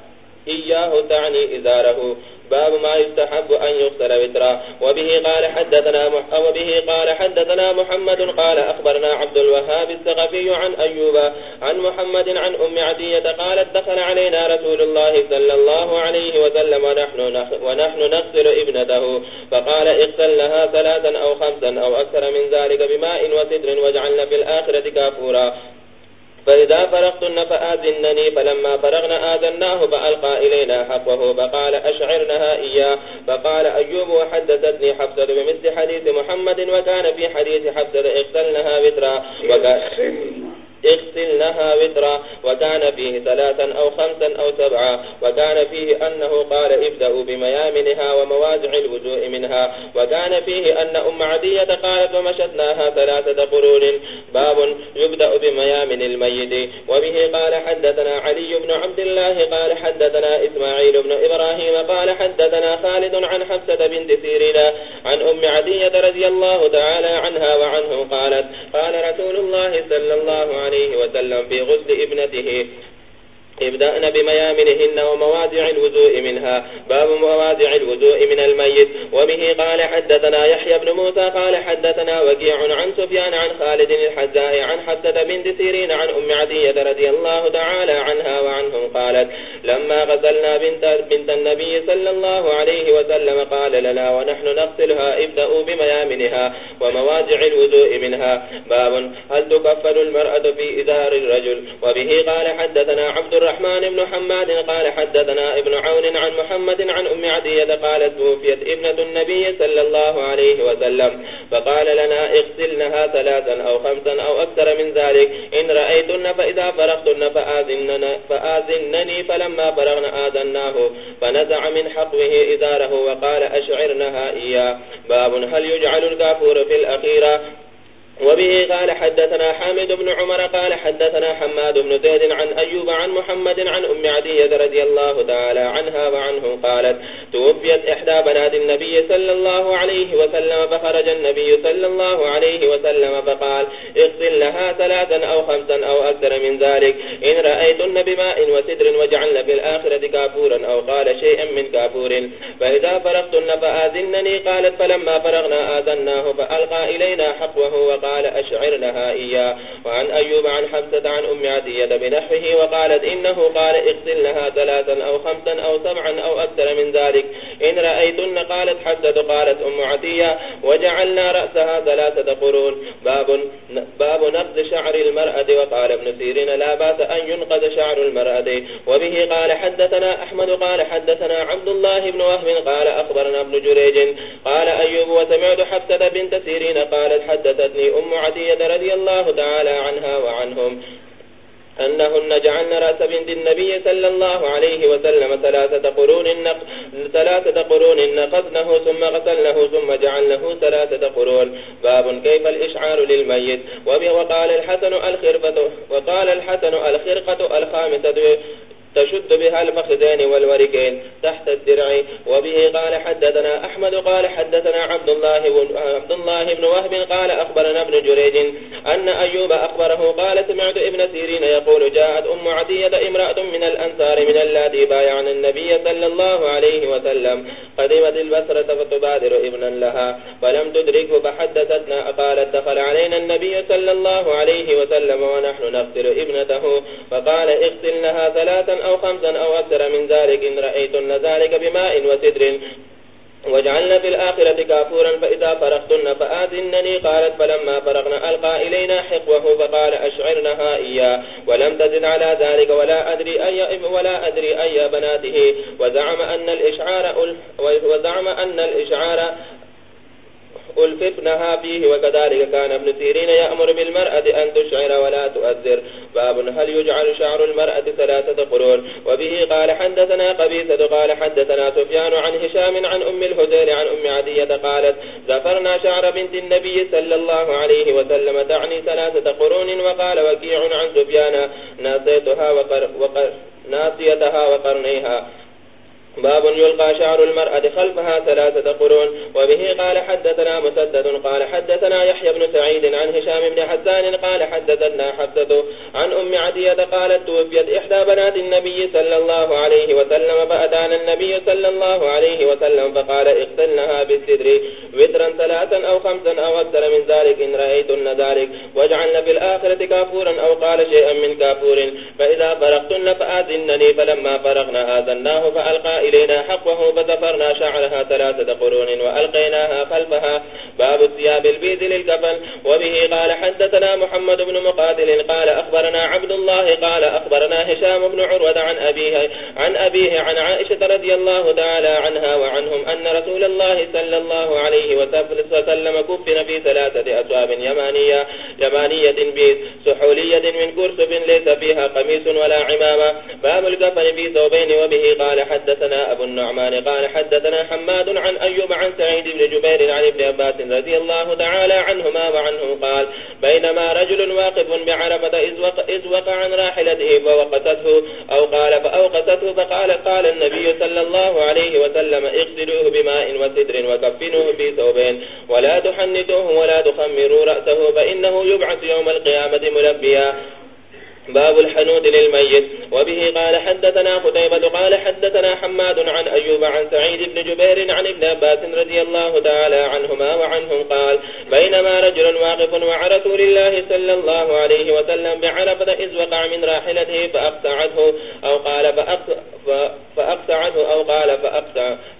إياه تعني إزاره. باب ما يستحب أن يغسل وترا. وبه قال حدثنا وبه قال حدثنا محمد قال أخبرنا عبد الوهاب الثقفي عن أيوب عن محمد عن أم عدية قالت دخل علينا رسول الله صلى الله عليه وسلم ونحن, ونحن نغسل ابنته. فقال اغسل لها ثلاثا أو خمسا أو أكثر من ذلك بماء وسدر واجعلنا في الآخرة كافورا. فإذا فرغتن فآذنني فلما فرغنا آذناه فألقى إلينا حقه فقال أشعرنها إياه فقال أيوب وحدثتني حفظة بمثل حديث محمد وكان في حديث حفظة اغسلنها وترا وكان اغسلنها وترا وكان فيه ثلاثا أو خمسا أو سبعا وكان فيه أنه قال ابدأوا بميامنها وموازع الوجوء منها وكان فيه أن أم عدية قالت ومشتناها ثلاثة قرون باب يبدأ بميامن الميت وبه قال حدثنا علي بن عبد الله قال حدثنا إسماعيل بن إبراهيم قال حدثنا خالد عن حفسة بنت سيرين عن أم عدية رضي الله تعالى عنها وعنه قالت قال رسول الله صلى الله عليه عليه وسلم في غسل ابنته ابدأنا بميامنهن ومواضع الوزوء منها. باب مواضع الوزوء من الميت. وبه قال حدثنا يحيى بن موسى قال حدثنا وكيع عن سفيان عن خالد الحزاء عن حسد بنت سيرين عن أم عدية رضي الله تعالى عنها وعنهم قالت لما غسلنا بنت, بنت النبي صلى الله عليه وسلم قال لنا ونحن نغسلها ابدأوا بميامنها ومواضع الوزوء منها. باب هل تكفل المرأة في إدار الرجل؟ وبه قال حدثنا عبد الرحمن بن حماد قال حدثنا ابن عون عن محمد عن أم عدية قالت توفيت ابنة النبي صلى الله عليه وسلم فقال لنا اغسلنها ثلاثا أو خمسا أو أكثر من ذلك إن رأيتن فإذا فرغتن فآذنني فلما فرغنا آذناه فنزع من حقه إداره وقال أشعرنها إياه باب هل يجعل الكافور في الأخيرة وبه قال حدثنا حامد بن عمر قال حدثنا حماد بن زيد عن أيوب عن محمد عن أم عدية رضي الله تعالى عنها وعنه قالت، توفيت إحدى بنات النبي صلى الله عليه وسلم، فخرج النبي صلى الله عليه وسلم فقال، اغسل لها ثلاثا أو خمسا أو أكثر من ذلك. إن رأيتن بماء وسدر وجعلن في الآخرة كافورا أو قال شيئا من كافور. فإذا فرغتن فآذنني، قالت، فلما فرغنا آذناه، فألقى إلينا حقوه وقال قال أشعرنها إياه. وعن أيوب عن حفظة عن أم عدية بنحفه وقالت إنه قال اغسل لها ثلاثا أو خمسا أو سبعا أو أكثر من ذلك. إن رأيتن قالت حفظة قالت أم عدية وجعلنا رأسها ثلاثة قرون. باب, باب نقض شعر المرأة. وقال ابن سيرين لا باس أن ينقض شعر المرأة. وبه قال حدثنا أحمد قال حدثنا عبد الله بن وهم قال أخبرنا ابن جريج قال أيوب وسمعت حفظة بنت سيرين قالت حدثتني أم عدية رضي الله تعالى عنها وعنهم أنهن جعلن رأس بنت النبي صلى الله عليه وسلم ثلاثة قرون ثلاثة قرون نقضنه ثم غسلنه ثم جعلنه ثلاثة قرون. باب كيف الإشعار للميت؟ وقال الحسن الخرفة وقال الحسن الخرقة الخامسة تشد بها الفخذين والوركين تحت الدرع. وبه قال حدثنا أحمد قال حدثنا عبد الله, عبد الله بن وهب قال أخبرنا ابن جريج أن أيوب أخبره قال سمعت ابن سيرين يقول جاءت أم عدية امرأة من الأنصار من الذي بايعن النبي صلى الله عليه وسلم. قدمت البصرة فتبادر ابنا لها فلم تدركه فحدثتنا قالت دخل علينا النبي صلى الله عليه وسلم ونحن نغسل ابنته. فقال اغسلنها ثلاثا أو خمسا أو أكثر من ذلك إن رأيتن ذلك بماء وسدر. وجعلنا في الآخرة كافورا فإذا فرغتن فآذنني. قالت فلما فرغنا ألقى إلينا حقوه فقال أشعرنها إياه. ولم تزد على ذلك ولا أدري أي, ولا أدري أي بناته. وزعم أن الإشعار, وزعم أن الإشعار ألففنها فيه وكذلك كان ابن سيرين يأمر بالمرأة أن تشعر ولا تؤذر. باب هل يجعل شعر المرأة ثلاثة قرون؟ وبه قال حدثنا قبيسة قال حدثنا سفيان عن هشام عن أم الهزير عن أم عدية قالت زفرنا شعر بنت النبي صلى الله عليه وسلم تعني ثلاثة قرون، وقال وكيع عن سفيان ناسيتها وقر وقر ناسيتها وقرنيها. باب يلقى شعر المرأة خلفها ثلاثة قرون، وبه قال حدثنا مسدد، قال حدثنا يحيى بن سعيد عن هشام بن حسان، قال حدثنا حفظة عن أم عدية قالت توفيت إحدى بنات النبي صلى الله عليه وسلم، فأتانا النبي صلى الله عليه وسلم فقال اغسلنها بالسدر وترا ثلاثا أو خمسا أو أكثر من ذلك، إن رأيتن ذلك، واجعلن في الآخرة كافورا، أو قال شيئا من كافور، فإذا فرقتن فآذنني فلما فرقنا آذناه فألقى إلينا حقه فزفرنا شعرها ثلاثة قرون وألقيناها خلفها. باب الثياب البيض للكفن. وبه قال حدثنا محمد بن مقاتل قال أخبرنا عبد الله قال أخبرنا هشام بن عروة عن أبيه عن أبيه عن عائشة رضي الله تعالى عنها وعنهم أن رسول الله صلى الله عليه وسلم كفن في ثلاثة أسواب يمانية يمانية بيض، سحولية من كرسب ليس فيها قميص ولا عمامة. باب الكفن في ثوبين، وبه قال حدثنا أبو النعمان قال حدثنا حماد عن أيوب عن سعيد بن جبير عن ابن أباس رضي الله تعالى عنهما وعنه قال بينما رجل واقف بعرفة إذ وقع عن راحلته فوقته أو قال فأوقته فقال قال النبي صلى الله عليه وسلم اغسلوه بماء وسدر وكفنوه في ثوبين ولا تحنتوه ولا تخمروا رأسه فإنه يبعث يوم القيامة ملبيا باب الحنود للميت. وبه قال حدثنا خطيبة قال حدثنا حماد عن أيوب عن سعيد بن جبير عن ابن أباس رضي الله تعالى عنهما وعنهم قال بينما رجل واقف مع رسول الله صلى الله عليه وسلم بعرفة إذ وقع من راحلته فأقسعته أو قال فأقسعته أو قال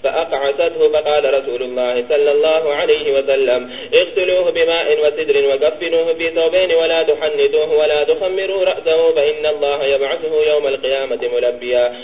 فأقعسته فقال رسول الله صلى الله عليه وسلم اغسلوه بماء وسدر وكفنوه في ثوبين ولا تحنتوه ولا تخمروا رأسه له فإن الله يبعثه يوم القيامة ملبيا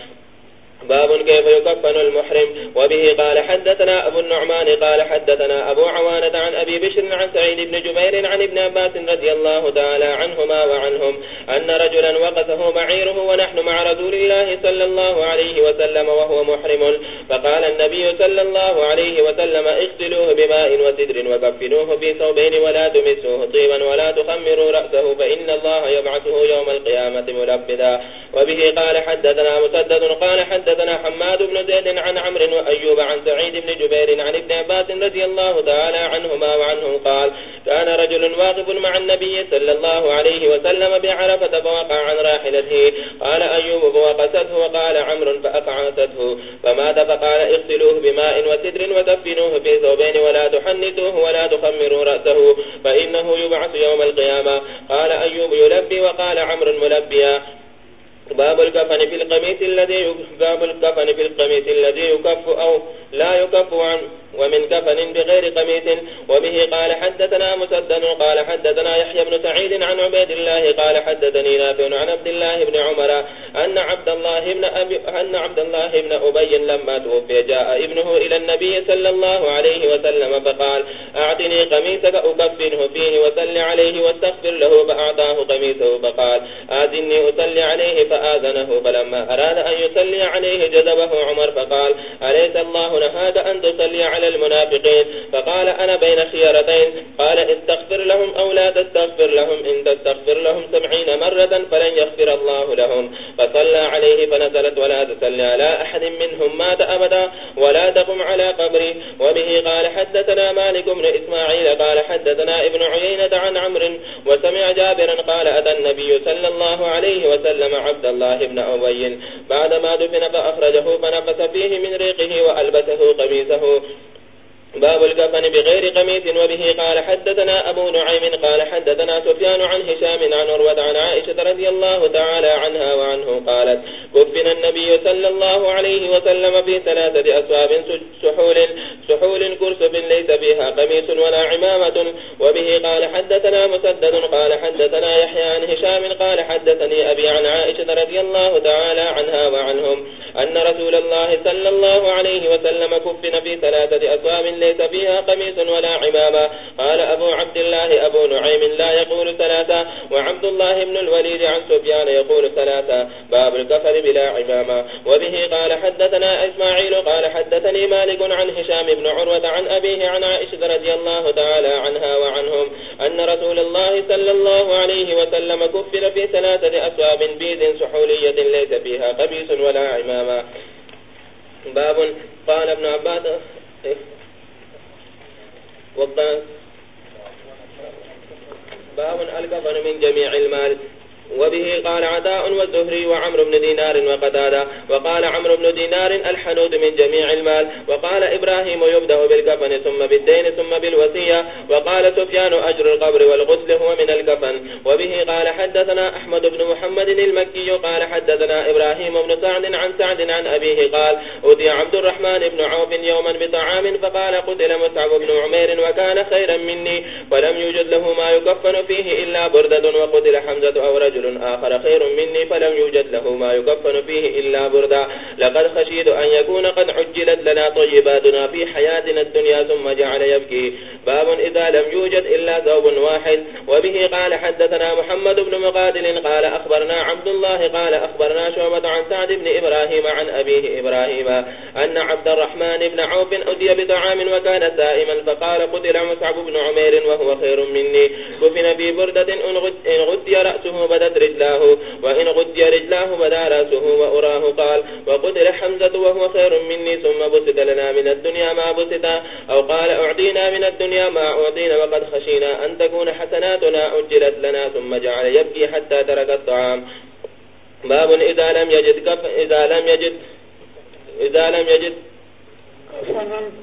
باب كيف يكفن المحرم. وبه قال حدثنا أبو النعمان قال حدثنا أبو عوانة عن أبي بشر عن سعيد بن جبير عن ابن أباس رضي الله تعالى عنهما وعنهم أن رجلا وقته بعيره ونحن مع رسول الله صلى الله عليه وسلم وهو محرم. فقال النبي صلى الله عليه وسلم اغسلوه بماء وسدر وكفنوه في ثوبين ولا تمسوه طيبا ولا تخمروا رأسه فإن الله يبعثه يوم القيامة ملبدا. وبه قال حدثنا مسدد قال حدثنا حدثنا حماد بن زيد عن عمر وأيوب عن سعيد بن جبير عن ابن عباس رضي الله تعالى عنهما وعنهم قال، كان رجل واقف مع النبي صلى الله عليه وسلم بعرفة فوقع عن راحلته. قال أيوب، فوقسته وقال عمر فأقعسته. فمات فقال، اغسلوه بماء وسدر وكفنوه في ثوبين ولا تحنتوه ولا تخمروا رأسه، فإنه يبعث يوم القيامة. قال أيوب يلبي وقال عمر ملبيا. باب الكفن في القميس الذي باب الكفن في القميس الذي يكف أو لا يكف عنه ومن كفن بغير قميس وبه قال حدثنا مسدن قال حدثنا يحيى بن سعيد عن عبيد الله قال حدثني نافع عن عبد الله بن عمر أن عبد الله بن أبي أن عبد الله بن أبي لما توفي جاء ابنه إلى النبي صلى الله عليه وسلم فقال أعطني قميصك أكفنه فيه وسل عليه واستغفر له فأعطاه قميصه فقال، آذني أسلي عليه فآذنه، فلما أراد أن يسلي عليه جذبه عمر فقال، أليس الله نهاك أن تسلي على المنافقين؟ فقال، أنا بين خيارتين. قال، استغفر لهم أو لا تستغفر لهم، إن تستغفر لهم سبعين مرة فلن يغفر الله لهم. فصلى عليه فنزلت، ولا تسلي على أحد منهم مات أبدا، ولا تقم على قبري. وبه قال، حدثنا مالك بن إسماعيل قال حدثنا ابن عيينة عن عمر وسمع جابرا قال أتى النبي صلى الله عليه وسلم عبد الله بن أبي بعدما دفن فأخرجه فنفس فيه من ريقه وألبسه قميسه باب الكفن بغير قميص وبه قال حدثنا أبو نعيم قال حدثنا سفيان عن هشام عن عروة عن عائشة رضي الله تعالى عنها وعنه قالت، كفن النبي صلى الله عليه وسلم في ثلاثة أسواب سحول سحول كرسب ليس فيها قميص ولا عمامة، وبه قال حدثنا مسدد قال حدثنا يحيى عن هشام قال حدثني أبي عن عائشة رضي الله تعالى عنها وعنهم أن رسول الله صلى الله عليه وسلم كفن في ثلاثة أسواب ليس فيها قميص ولا عمامة. قال أبو عبد الله أبو نعيم لا يقول ثلاثة، وعبد الله بن الوليد عن سفيان يقول ثلاثة. باب الكفر بلا عمامة. وبه قال حدثنا إسماعيل، قال حدثني مالك عن هشام بن عروة عن أبيه عن عائشة رضي الله تعالى عنها وعنهم أن رسول الله صلى الله عليه وسلم كفر في ثلاثة أسواب بيد سحولية ليس فيها قبيس ولا عمامة. باب قال ابن عباد باب الكفن من جميع المال. وبه قال عداء والزهري وعمر بن دينار وقدادا وقال عمر بن دينار الحنود من جميع المال. وقال إبراهيم يبدأ بالكفن ثم بالدين ثم بالوسية وقال سفيان أجر القبر والغسل هو من الكفن. وبه قال حدثنا أحمد بن محمد المكي. قال حدثنا إبراهيم بن سعد عن سعد عن أبيه قال أتي عبد الرحمن بن عوف يوما بطعام فقال قتل متعب بن عمير وكان خيرا مني. ولم يوجد له ما يكفن فيه إلا بردة وقتل حمزة أو رجل. رجل آخر خير مني فلم يوجد له ما يكفن فيه إلا بردا. لقد خشيت أن يكون قد عجلت لنا طيباتنا في حياتنا الدنيا ثم جعل يبكي. باب إذا لم يوجد إلا ثوب واحد. وبه قال حدثنا محمد بن مقاتل قال أخبرنا عبد الله قال أخبرنا شعبة عن سعد بن إبراهيم عن أبيه إبراهيم أن عبد الرحمن بن عوف أدي بطعام وكان سائما فقال قتل مصعب بن عمير وهو خير مني. كفن في بردة إن غدي رأسه بدت بدت رجلاه، وإن غدي رجلاه بدا راسه وأراه قال وقتل حمزة وهو خير مني، ثم بسط لنا من الدنيا ما بسط. أو قال، أعطينا من الدنيا ما أعطينا، وقد خشينا أن تكون حسناتنا أجلت لنا، ثم جعل يبكي حتى ترك الطعام. باب إذا لم يجد كف إذا لم يجد إذا لم يجد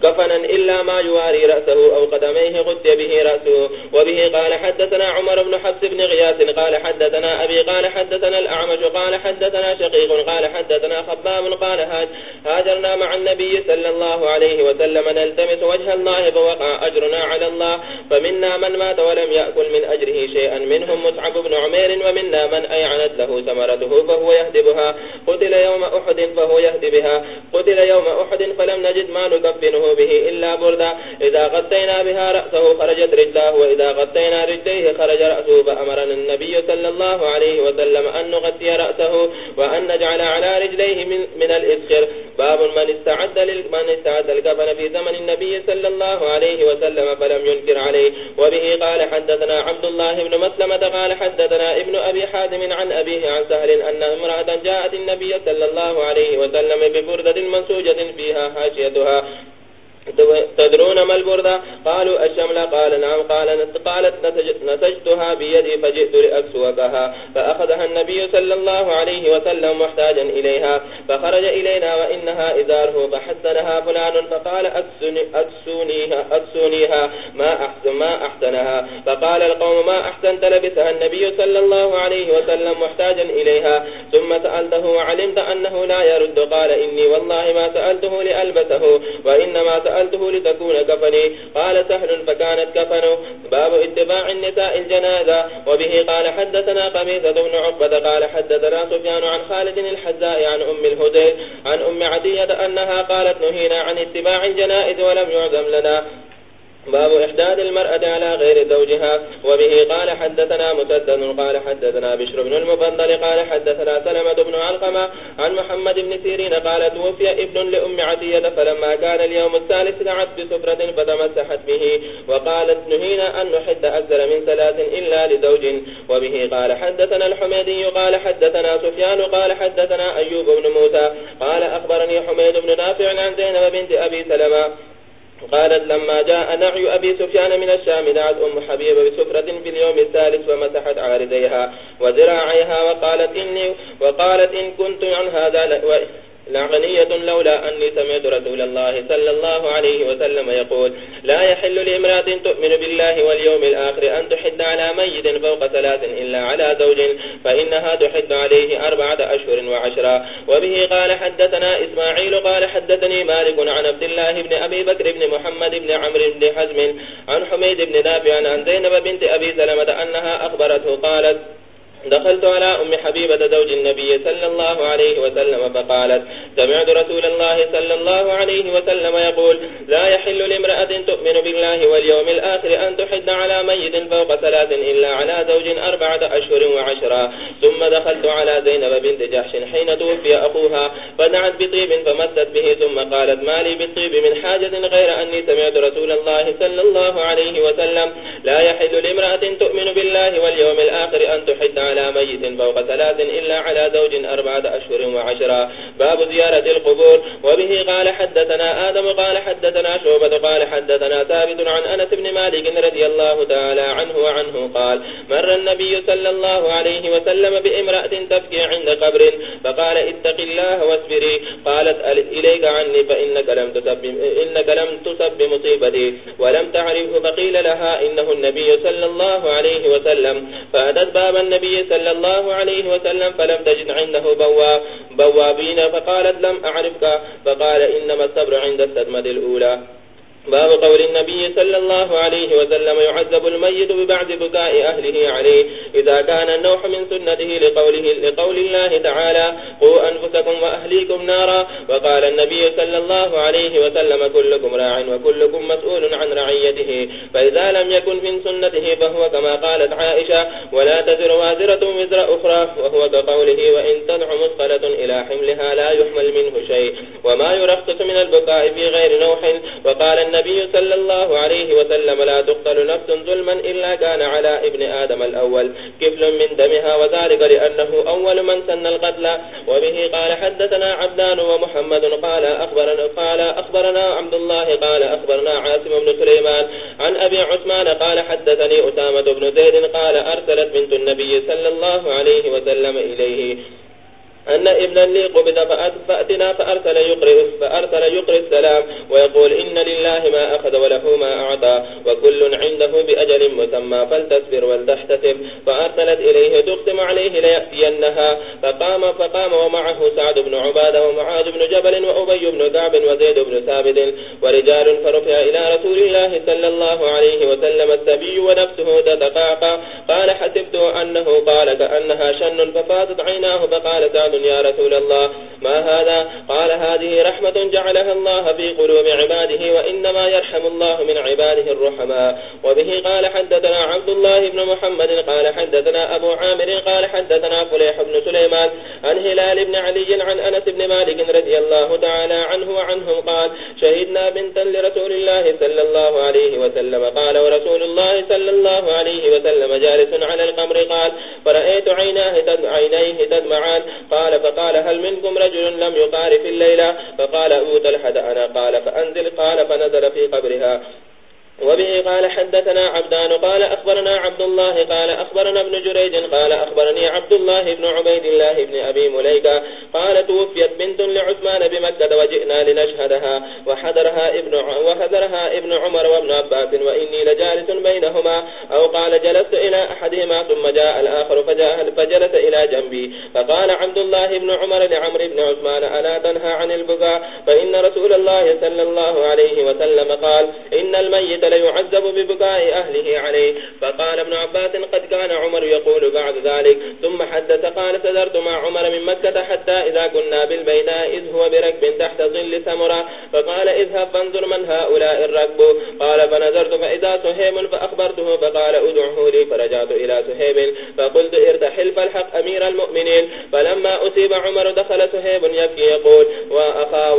كفنا إلا ما يواري رأسه أو قدميه غد به رأسه. وبه قال حدثنا عمر بن حفص بن غياث، قال حدثنا أبي، قال حدثنا الأعمش، قال حدثنا شقيق، قال حدثنا خباب، قال هاج، هاجرنا مع النبي صلى الله عليه وسلم، نلتمس وجه الله فوقع أجرنا على الله. فمنا من مات ولم يأكل من أجره شيئا منهم متعب بن عمير ومنا من أيعنت له ثمرته فهو يهدبها قتل يوم أحد فهو يهدبها قتل يوم أحد فلم نجد ما نكفنه به إلا بردا. إذا غطينا بها رأسه خرجت رجلاه وإذا غطينا رجليه خرج رأسه فأمرنا النبي صلى الله عليه وسلم أن نغطي رأسه وأن نجعل على رجليه من, من الإسخر باب من استعد, من استعد الكفن في زمن النبي صلى الله عليه وسلم فلم ينكر عليه. وبه قال حدثنا عبد الله بن مسلمة قال حدثنا ابن أبي حازم عن أبيه عن سهل أن امرأة جاءت النبي صلى الله عليه وسلم ببردة منسوجة فيها حاشيتها. تدرون ما البردة قالوا الشملة قال نعم قال قالت نسجتها بيدي فجئت لأكسوكها فأخذها النبي صلى الله عليه وسلم محتاجا إليها فخرج إلينا وإنها إذاره فحسنها فلان فقال أكسونيها, أكسونيها ما, أحسن ما أحسنها فقال القوم ما أحسنت لبسها النبي صلى الله عليه وسلم محتاجا إليها ثم سألته وعلمت أنه لا يرد قال إني والله ما سألته لألبسه وإنما سألته فسألته لتكون كفني. قال سهل فكانت كفنه باب اتباع النساء الجنازة. وبه قال حدثنا قميسة بن عقبة قال حدثنا سفيان عن خالد الحزاء عن أم الهدير عن أم عدية أنها قالت نهينا عن اتباع الجنائز ولم يعزم لنا. باب إحداد المرأة على غير زوجها، وبه قال حدثنا مسدد، قال حدثنا بشر بن المفضل، قال حدثنا سلمة بن علقمة عن محمد بن سيرين، قال توفي ابن لأم عتية، فلما كان اليوم الثالث دعت بسفرة فتمسحت به، وقالت نهينا أن نحد أكثر من ثلاث إلا لزوج وبه قال حدثنا الحميدي، قال حدثنا سفيان، قال حدثنا أيوب بن موسى، قال أخبرني حميد بن نافع عن زينب بنت أبي سلمة قالت لما جاء نعي أبي سفيان من الشام، دعت أم حبيب بسفرة في اليوم الثالث ومسحت عارضيها وذراعيها وقالت إني، وقالت إن كنت عن هذا لغنية لولا أني سمعت رسول الله صلى الله عليه وسلم يقول، لا يحل لإمرأة تؤمن بالله واليوم الآخر أن تحد على ميت فوق ثلاث إلا على زوج، فإنها تحد عليه أربعة أشهر وعشرة. وبه قال حدثنا إسماعيل، قال حدثني مالك عن عبد الله بن أبي بكر بن محمد بن عمرو بن حزم عن حميد بن نافع عن زينب بنت أبي سلمة أنها أخبرته، قالت دخلت على أم حبيبة زوج النبي صلى الله عليه وسلم فقالت سمعت رسول الله صلى الله عليه وسلم يقول لا يحل لامرأة تؤمن بالله واليوم الآخر أن تحد على ميت فوق ثلاث إلا على زوج أربعة أشهر وعشرا ثم دخلت على زينب بنت جحش حين توفي أخوها، فدعت بطيب فمست به، ثم قالت ما لي بالطيب من حاجة غير أني سمعت رسول الله صلى الله عليه وسلم. لا يحل لامرأة تؤمن بالله واليوم الآخر أن تحد على ميت فوق ثلاث إلا على زوج أربعة أشهر وعشرا باب زيارة القبور. وبه قال حدثنا آدم قال حدثنا شعبة قال حدثنا ثابت عن أنس بن مالك رضي الله تعالى عنه وعنه قال مر النبي صلى الله عليه وسلم بامرأة تبكي عند قبر فقال اتق الله واصبري. قالت إليك عني فإنك لم تسب, إنك لم تسب بمصيبتي ولم تعرفه فقيل لها إنه النبي صلى الله عليه وسلم. فأتت باب النبي صلى الله عليه وسلم فلم تجد عنده بواب بوابين فقالت لم أعرفك فقال إنما الصبر عند السدمة الأولى باب قول النبي صلى الله عليه وسلم يعذب الميت ببعض بكاء أهله عليه. إذا كان النوح من سنته لقوله لقول الله تعالى، قوا أنفسكم وأهليكم نارا. وقال النبي صلى الله عليه وسلم، كلكم راع وكلكم مسؤول عن رعيته. فإذا لم يكن من سنته فهو كما قالت عائشة، ولا تزر وازرة وزر أخرى، وهو كقوله، وإن تدع مسقلة إلى حملها لا يحمل منه شيء. وما يرخص من البكاء في غير نوح. وقال النبي النبي صلى الله عليه وسلم لا تقتل نفس ظلما إلا كان على ابن آدم الأول. كفل من دمها وذلك لأنه أول من سن القتل. وبه قال حدثنا عبدان ومحمد قال أخبرنا, قال أخبرنا عبد الله قال أخبرنا عاصم بن سليمان عن أبي عثمان قال حدثني أسامة بن زيد قال أرسلت بنت النبي صلى الله عليه وسلم إليه. أن ابنا لي قبض فأتنا فأرسل يقرئ, فأرسل يقرئ السلام ويقول إن لله ما أخذ وله ما أعطى وكل عنده بأجل مسمى فلتصبر ولتحتسب. فأرسلت إليه تقسم عليه ليأتينها. فقام فقام ومعه سعد بن عبادة ومعاذ بن جبل وأبي بن كعب وزيد بن ثابت. ورجال فرفع إلى رسول الله صلى الله عليه وسلم السبي ونفسه تتقاقى. قال حسبت أنه قال كأنها شن ففاتت عيناه فقال سعد يا رسول الله. ما هذا؟ قال هذه رحمة جعلها الله في قلوب عباده وإنما يرحم الله من عباده الرحماء. وبه قال حدثنا عبد الله بن محمد، قال حدثنا أبو عامر، قال حدثنا فليح بن سليمان عن هلال بن علي عن أنس بن مالك رضي الله تعالى عنه وعنهم قال شهدنا بنتا لرسول الله صلى الله عليه وسلم. قال ورسول الله صلى الله عليه وسلم جالس على القمر، قال فرأيت عيناه تدمعان. قال قال، فقال، هل منكم رجل لم يقارف الليلة فقال، أوت تلحد أنا قال، فأنزل. قال، فنزل في قبرها. وبه قال حدثنا عبدان قال أخبرنا عبد الله قال أخبرنا ابن جريج قال أخبرني عبد الله بن عبيد الله بن أبي مليكة قال توفيت بنت لعثمان بمكة وجئنا لنشهدها وحضرها ابن, وحضرها ابن عمر وابن عباس وإني لجالس بينهما أو قال جلست إلى أحدهما ثم جاء الآخر فجاء فجلس إلى جنبي فقال عبد الله بن عمر لعمر بن عثمان ألا تنهى عن البكاء فإن رسول الله صلى الله عليه وسلم قال إن الميت ليعذب ببكاء أهله عليه. فقال ابن عباس قد كان عمر يقول بعد ذلك. ثم حدث قال سدرت مع عمر من مكة حتى إذا كنا بالبيناء إذ هو بركب تحت ظل سمرة. فقال اذهب فانظر من هؤلاء الركب. قال فنظرت فإذا سهيم فأخبرته فقال أدعه لي. فرجعت إلى سهيم فقلت ارتحل فالحق أمير المؤمنين. فلما أصيب عمر دخل سهيب يبكي يقول وأخا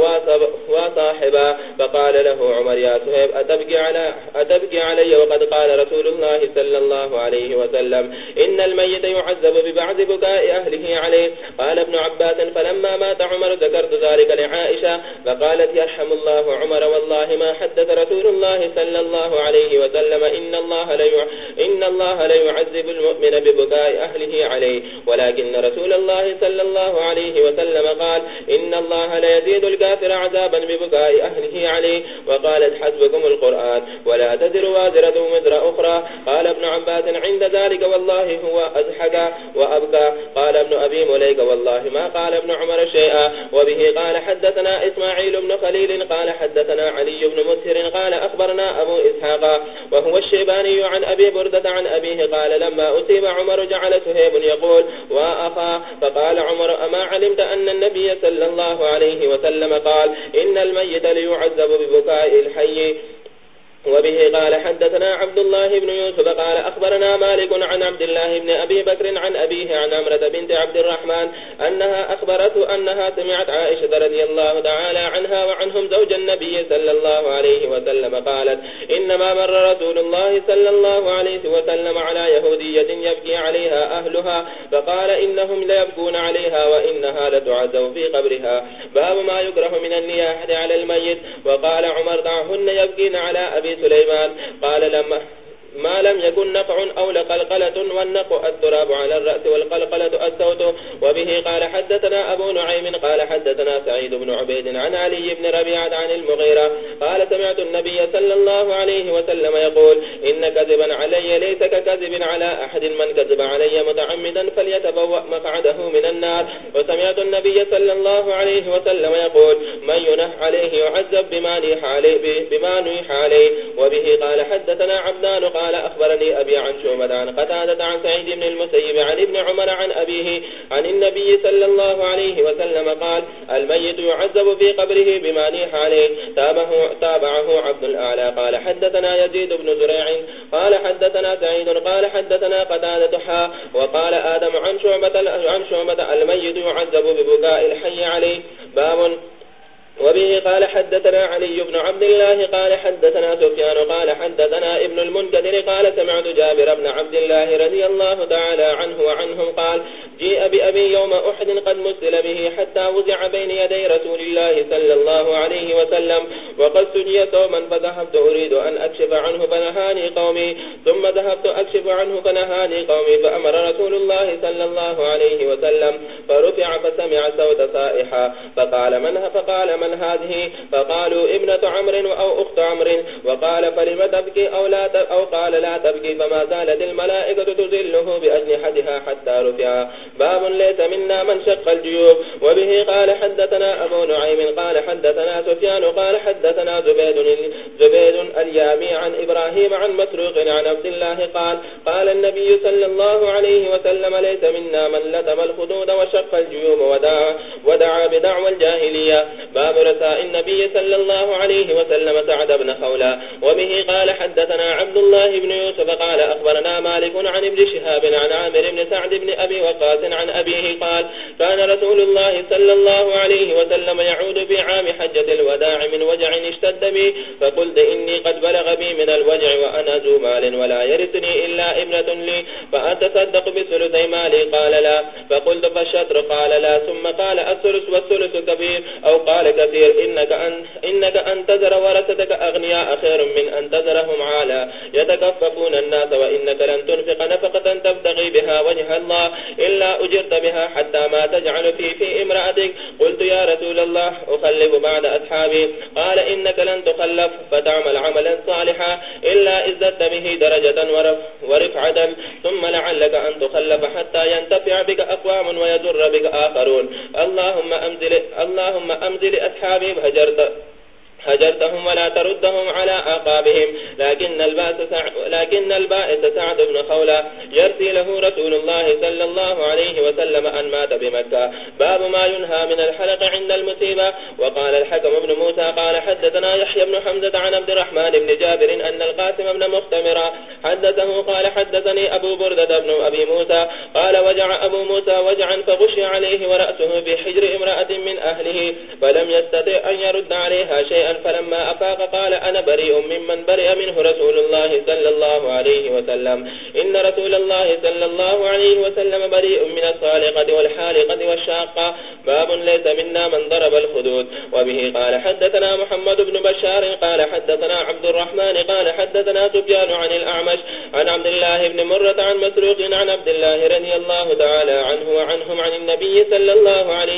وصاحبا. فقال له عمر يا سهيب أتبكي على أتبكي علي وقد قال رسول الله صلى الله عليه وسلم، إن الميت يعذب ببعض بكاء أهله عليه. قال ابن عباس، فلما مات عمر ذكرت ذلك لعائشة، فقالت يرحم الله عمر، والله ما حدث رسول الله صلى الله عليه وسلم، إن الله لا إن الله لا يعذب المؤمن ببكاء أهله عليه. ولكن رسول الله صلى الله عليه وسلم قال إن الله لا يزيد الكافر عذابا ببكاء أهله عليه. وقالت حسبكم القرآن. ولا تزر وازرة مزر أخرى. قال ابن عباس عند ذلك والله هو أزحك وأبكى. قال ابن أبي مليك والله ما قال ابن عمر شيئا. وبه قال حدثنا إسماعيل بن خليل قال حدثنا علي بن مسهر قال أخبرنا أبو إسحاق. وهو الشيباني عن أبي بردة عن أبيه قال لما أصيب عمر جعل سهيب أو قال كثير إنك أن, إنك أن تذر ورثتك أغنياء خير من أن تذرهم عالا. يتكففون الناس وإنك لن تنفق نفقة تبتغي بها وجه الله إلا أجرت بها حتى ما تجعل في في امرأتك. قلت يا رسول الله أخلف بعد أصحابي. قال إنك لن تخلف فتعمل عملا صالحا إلا إزدت به درجة ورفعة حتى بك أقوام ويزر بك آخرون. اللهم أمزل, اللهم أمزل أصحابي هجرت هجرتهم ولا تردهم على آقابهم لكن البائس سعد, لكن البائس سعد بن خولة يرسي له رسول الله صلى الله عليه وسلم أن مات بمكة. باب ما ينهى من الحلق عند المصيبة. وقال الحكم بن موسى قال حدثنا يحيى بن حمزة عن عبد الرحمن بن جابر أن القاسم بن مختمرا حدثه قال حدثني أبو بردة بن أبي موسى أبو موسى وجعا فغشي عليه ورأسه بحجر امرأة من أهله، فلم يستطع أن يرد عليها شيئا، فلما أفاق قال، أنا بريء ممن برئ منه رسول الله صلى الله عليه وسلم. إن رسول الله صلى الله عليه وسلم بريء من الصالقة والحالقة والشاقة. باب ليس منا من ضرب الخدود. وبه قال، حدثنا محمد بن بشار، قال، حدثنا عبد الرحمن، قال، حدثنا سبيان عن الأعمش، عن عبد الله بن مرة عن مسروق عن عبد الله رضي الله تعالى النبي صلى الله عليه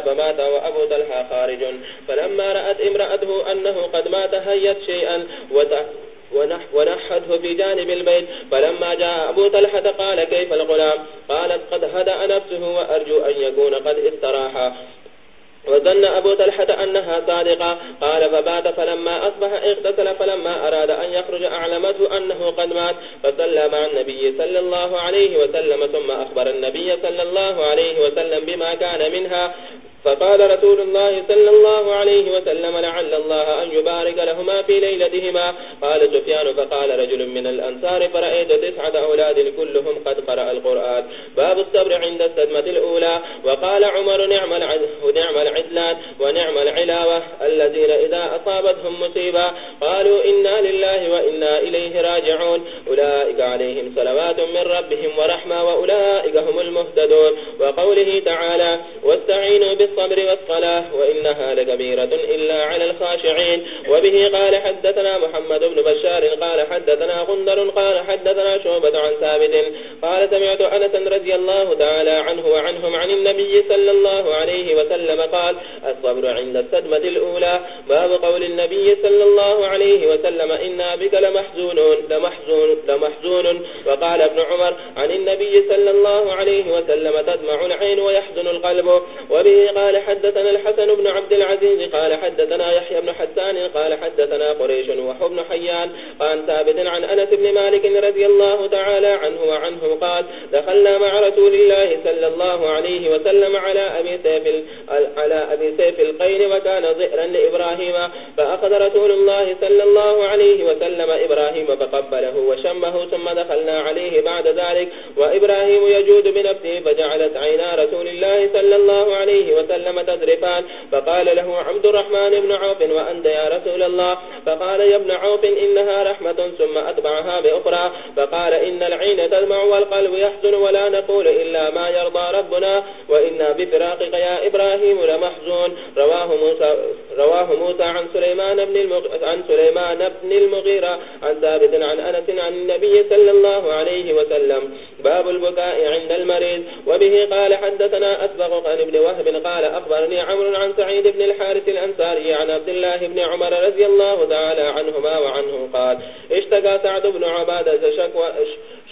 قال فمات وأبو طلحة خارج. فلما رأت امرأته أنه قد مات، هيت شيئا ونحته في جانب البيت. فلما جاء أبو طلحة قال، كيف الغلام؟ قالت، قد هدأ نفسه وأرجو أن يكون قد استراحا وظن أبو تلحة أنها صادقة. قال، فبات، فلما أصبح اغتسل، فلما أراد أن يخرج أعلمته أنه قد مات. فصلى مع النبي صلى الله عليه وسلم، ثم أخبر النبي صلى الله عليه وسلم بما كان منها. فقال رسول الله صلى الله عليه وسلم لعل الله أن يبارك لهما في ليلتهما. قال سفيان فقال رجل من الأنصار، فرأيت تسعة أولاد كلهم قد قرأ القرآن. باب الصبر عند السدمة الأولى. وقال عمر، نعم نعم العدلان ونعم العلاوة الذين إذا أصابتهم مصيبة قالوا إنا لله وإنا إليه راجعون. أولئك عليهم صلوات من ربهم ورحمة، وأولئك هم المهتدون. وقوله تعالى واستعينوا بالصبر والصلاة وإنها لكبيرة إلا على الخاشعين. وبه قال حدثنا محمد بن بشار قال حدثنا غندر قال حدثنا شعبة عن ثابت. قال سمعت أنسا رضي الله تعالى عنه وعنهم عن النبي صلى الله عليه وسلم قال الصبر عند الصدمة الأولى. باب قول النبي صلى الله عليه وسلم إنا بك لمحزونون لمحزون, لمحزون. وقال ابن عمر عن النبي صلى الله عليه وسلم تدمع العين ويحزن القلب. وبه قال قال حدثنا الحسن بن عبد العزيز قال حدثنا يحيى بن حسان قال حدثنا قريش وحو بن حيان قال ثابت عن أنس بن مالك رضي الله تعالى عنه وعنه قال دخلنا مع رسول الله صلى الله عليه وسلم على أبي سيف, على أبي سيف القين وكان ظئرا لإبراهيم فأخذ رسول الله صلى الله عليه وسلم إبراهيم فقبله وشمه ثم دخلنا عليه بعد ذلك وإبراهيم يجود بنفسه فجعلت عينا رسول الله صلى الله عليه وسلم تذرفان فقال له عبد الرحمن بن عوف، وأنت يا رسول الله؟ فقال يا ابن عوف، إنها رحمة، ثم أتبعها بأخرى. فقال إن العين تدمع والقلب يحزن، ولا نقول إلا ما يرضى ربنا. وإنا بفراقك يا إبراهيم لمحزون. رواه موسى رواه موسى عن سليمان بن المغ... عن سليمان بن المغيرة عن ثابت عن أنس عن النبي صلى الله عليه وسلم. باب البكاء عند المريض. وبه قال حدثنا أسبق عن ابن وهب قال قال أخبرني عمر عن سعيد بن الحارث الأنصاري عن عبد الله بن عمر رضي الله تعالى عنهما وعنه قال، اشتكى سعد بن عبادة شكوى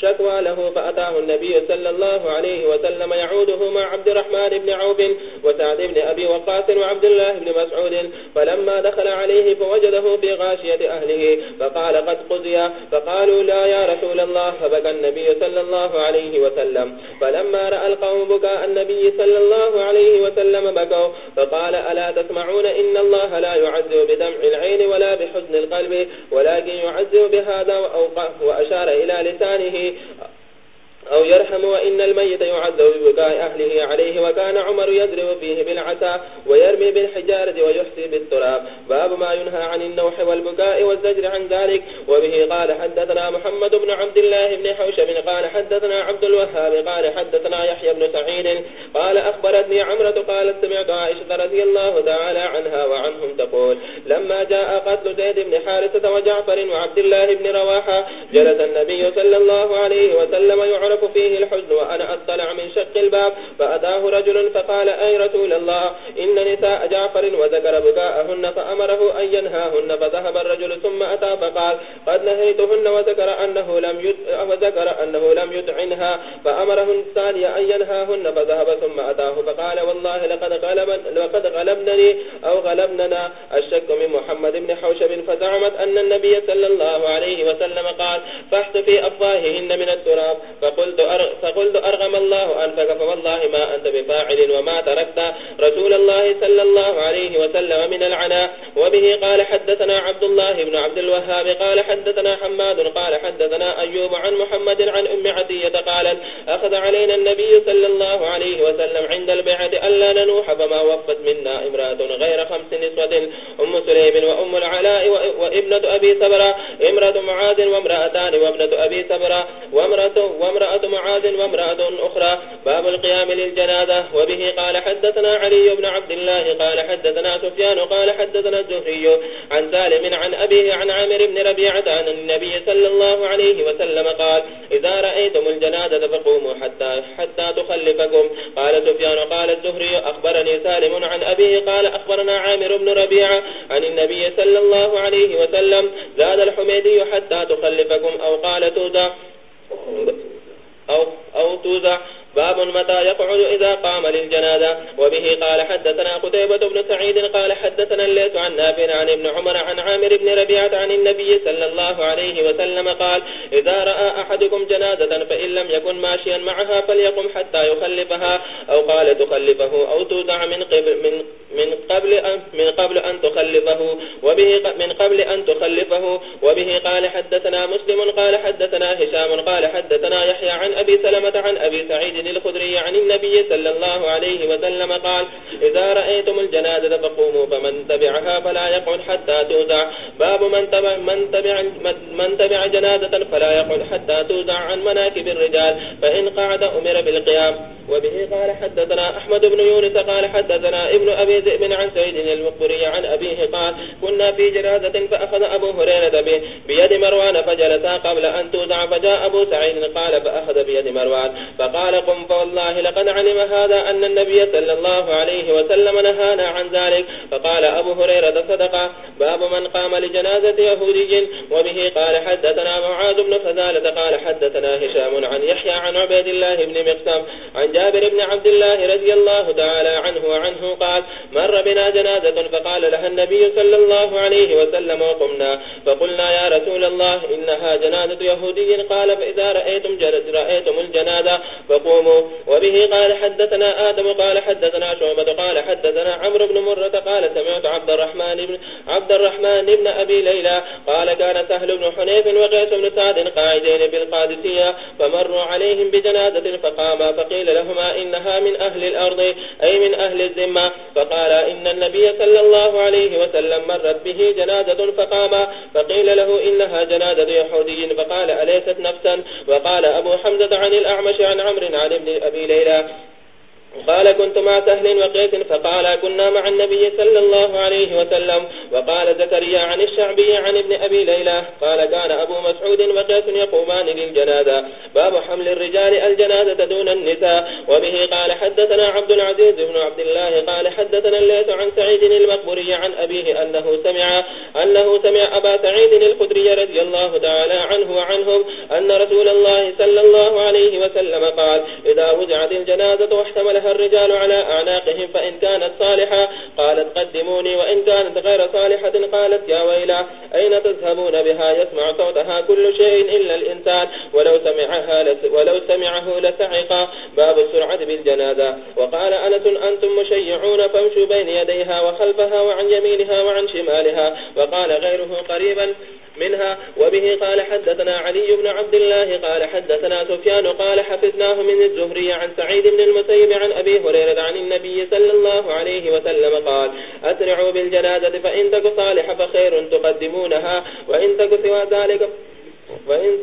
شكوى له فأتاه النبي صلى الله عليه وسلم يعوده مع عبد الرحمن بن عوف وسعد بن أبي وقاس وعبد الله بن مسعود. فلما دخل عليه فوجده في غاشية أهله. فقال قد قزي فقالوا لا يا رسول الله. فبكى النبي صلى الله عليه وسلم. فلما رأى القوم بكاء النبي صلى الله عليه وسلم بكوا. فقال ألا تسمعون إن الله لا يعذب بدمع العين ولا بحزن القلب، ولكن يعذب بهذا وأشار إلى لسانه أو يرحم وإن الميت يعذب ببكاء أهله عليه وكان عمر يضرب فيه بالعسى ويرمي بالحجارة ويحسي بالتراب. باب ما ينهى عن النوح والبكاء والزجر عن ذلك. وبه قال حدثنا محمد بن عبد الله بن حوشب قال حدثنا عبد الوهاب قال حدثنا يحيى بن سعيد قال أخبرتني عمرة قالت سمعت عائشة رضي الله تعالى عنها وعنهم تقول، لما جاء قتل زيد بن حارثة وجعفر وعبد الله بن رواحة جلس النبي صلى الله عليه وسلم يعرف فيه الحزن وأنا أطلع من شق الباب فأتاه رجل فقال أي رسول الله؟ إن نساء جعفر وذكر بكاءهن فأمره أن ينهاهن فذهب الرجل ثم أتى فقال قد نهيتهن وذكر أنه لم يد... وذكر أنه لم يدعنها فأمره الثاني أن ينهاهن فذهب ثم أتاه فقال والله لقد, غلب... لقد غلبنني أو غلبننا الشك من محمد بن حوشب فزعمت أن النبي صلى الله عليه وسلم قال فاحت في أفواههن من التراب. فقلت, أر... فقلت أرغم الله أنفك فوالله ما أنت بفاعل وما تركت. رسول الله صلى الله عليه وسلم من العناء. وبه قال حدثنا عبد الله بن عبد الوهاب. قال حدثنا حماد قال حدثنا أيوب عن محمد عن أم عدية قال أخذ علينا النبي صلى الله عليه وسلم عند البيعة ألا ننوح فما وفت منا امرأة غير خمس نسوة أم سليم وأم العلاء وابنة أبي سبرة امرأة معاذ وامرأة وامرأتان وابنة أبي سبرة وامرأة, وامرأة معاذ وامرأة أخرى. باب القيام للجنازة. وبه قال حدثنا علي بن عبد الله قال حدثنا سفيان قال حدثنا الزهري عن سالم عن أبيه عن عامر بن ربيعة عن النبي صلى الله عليه وسلم قال إذا رأيتم الجنازة فقوموا حتى, حتى تخلفكم. قال سفيان قال الزهري أخبرني سالم عن أبيه. قال أخبرنا عامر بن ربيعة عن النبي صلى الله عليه وسلم. زاد الحميدي حتى تخلفكم. لكم أو قال توزع أو, أو توزع باب متى يقعد إذا قام للجنازة. وبه قال حدثنا قتيبة بن سعيد قال حدثنا الليس عن نافع عن ابن عمر عن عامر بن ربيعة عن النبي صلى الله عليه وسلم قال إذا رأى أحدكم جنازة فإن لم يكن ماشيا معها فليقم حتى يخلفها. أو قال تخلفه أو توزع من قبل, من من قبل أن من قبل أن تخلفه. وبه من قبل أن تخلفه. وبه قال حدثنا مسلم قال حدثنا هشام قال حدثنا يحيى عن أبي سلمة عن أبي سعيد الخدري عن یعنی النبي صلى الله عليه وسلم قال إذا رأيتم الجنازة فقوموا فمن تبعها فلا يقعد حتى توزع باب من تبع, من تبع, من تبع جنازة فلا يقعد حتى توزع عن مناكب الرجال فإن قعد أمر بالقيام. وبه قال حدثنا أحمد بن يونس قال حدثنا ابن أبي ذئب عن سيد المقبري عن أبيه قال كنا في جنازة فأخذ أبو هريرة به بيد مروان فجلسا قبل أن توزع فجاء أبو سعيد قال فأخذ بيد مروان فقال قم فوالله لقد علم هذا أن النبي صلى الله عليه وسلم نهانا عن ذلك. فقال أبو هريرة صدق. باب من قام لجنازة يهودي وبه قال حدثنا معاذ بن فذالة قال حدثنا هشام عن يحيى عن عبيد الله بن مقسم عن جابر بن عبد الله رضي الله تعالى عنه وعنه قال مر بنا جنازة فقال لها النبي صلى الله عليه وسلم وقمنا. فقلنا يا رسول الله إنها جنازة يهودي. قال فإذا رأيتم, رأيتم الجنازة فقوموا وبه قال حدثنا آدم، قال حدثنا شعبة، قال حدثنا عمرو بن مرة، قال سمعت عبد الرحمن بن عبد الرحمن بن أبي ليلى، قال كان سهل بن حنيف وقيس بن سعد قاعدين بالقادسية فمروا عليهم بجنازة فقاما، فقيل لهما إنها من أهل الأرض، أي من أهل الزمة فقال إن النبي صلى الله عليه وسلم مرت به جنازة فقاما، فقيل له إنها جنازة يحودي فقال أليست نفسا؟ وقال أبو حمزة عن الأعمش عن عمر عن ابن أبي ليلى قال كنت مع سهل وقيس فقال كنا مع النبي صلى الله عليه وسلم وقال زكريا عن الشعبي عن ابن أبي ليلى قال كان أبو مسعود وقيس يقومان للجنازة. باب حمل الرجال الجنازة دون النساء. وبه قال حدثنا عبد العزيز بن عبد الله قال حدثنا الليث عن سعيد المقبري عن أبيه أنه سمع أنه سمع أبا سعيد الخدري رضي الله تعالى عنه وعنهم أن رسول الله صلى الله عليه وسلم قال إذا وزعت الجنازة واحتملها الرجال على أعناقهم فإن كانت صالحة قالت قدموني وإن كانت غير صالحة قالت يا ويلا أين تذهبون بها يسمع صوتها كل شيء إلا الإنسان. ولو سمعها لس ولو سمعه لسعق باب السرعة بالجنازة. وقال أنتم مشيعون فامشوا بين يديها وخلفها وعن يمينها وعن شمالها. وقال غيره قريبا منها، وبه قال حدثنا علي بن عبد الله، قال حدثنا سفيان، قال حفظناه من الزهري عن سعيد بن المسيب عن أبي هريرة عن النبي صلى الله عليه وسلم قال أسرعوا بالجنازة، فإن تك صالح فخير تقدمونها، وإن تك سوى ذلك، وإن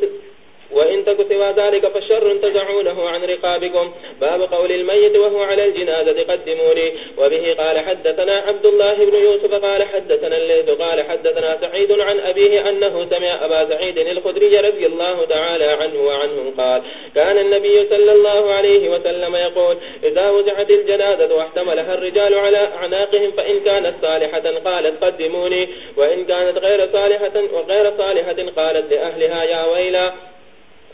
وإن تك سوى ذلك فالشر تزعونه عن رقابكم. باب قول الميت وهو على الجنازة، قدموني. وبه قال حدثنا عبد الله بن يوسف، قال حدثنا الليث، قال حدثنا سعيد عن أبيه أنه سمع أبا سعيد الخدري رضي الله تعالى عنه وعنهم قال كان النبي صلى الله عليه وسلم يقول إذا وزعت الجنازة واحتملها الرجال على أعناقهم فإن كانت صالحة قالت قدموني. وإن كانت غير صالحة وغير صالحة قالت لأهلها يا ويلا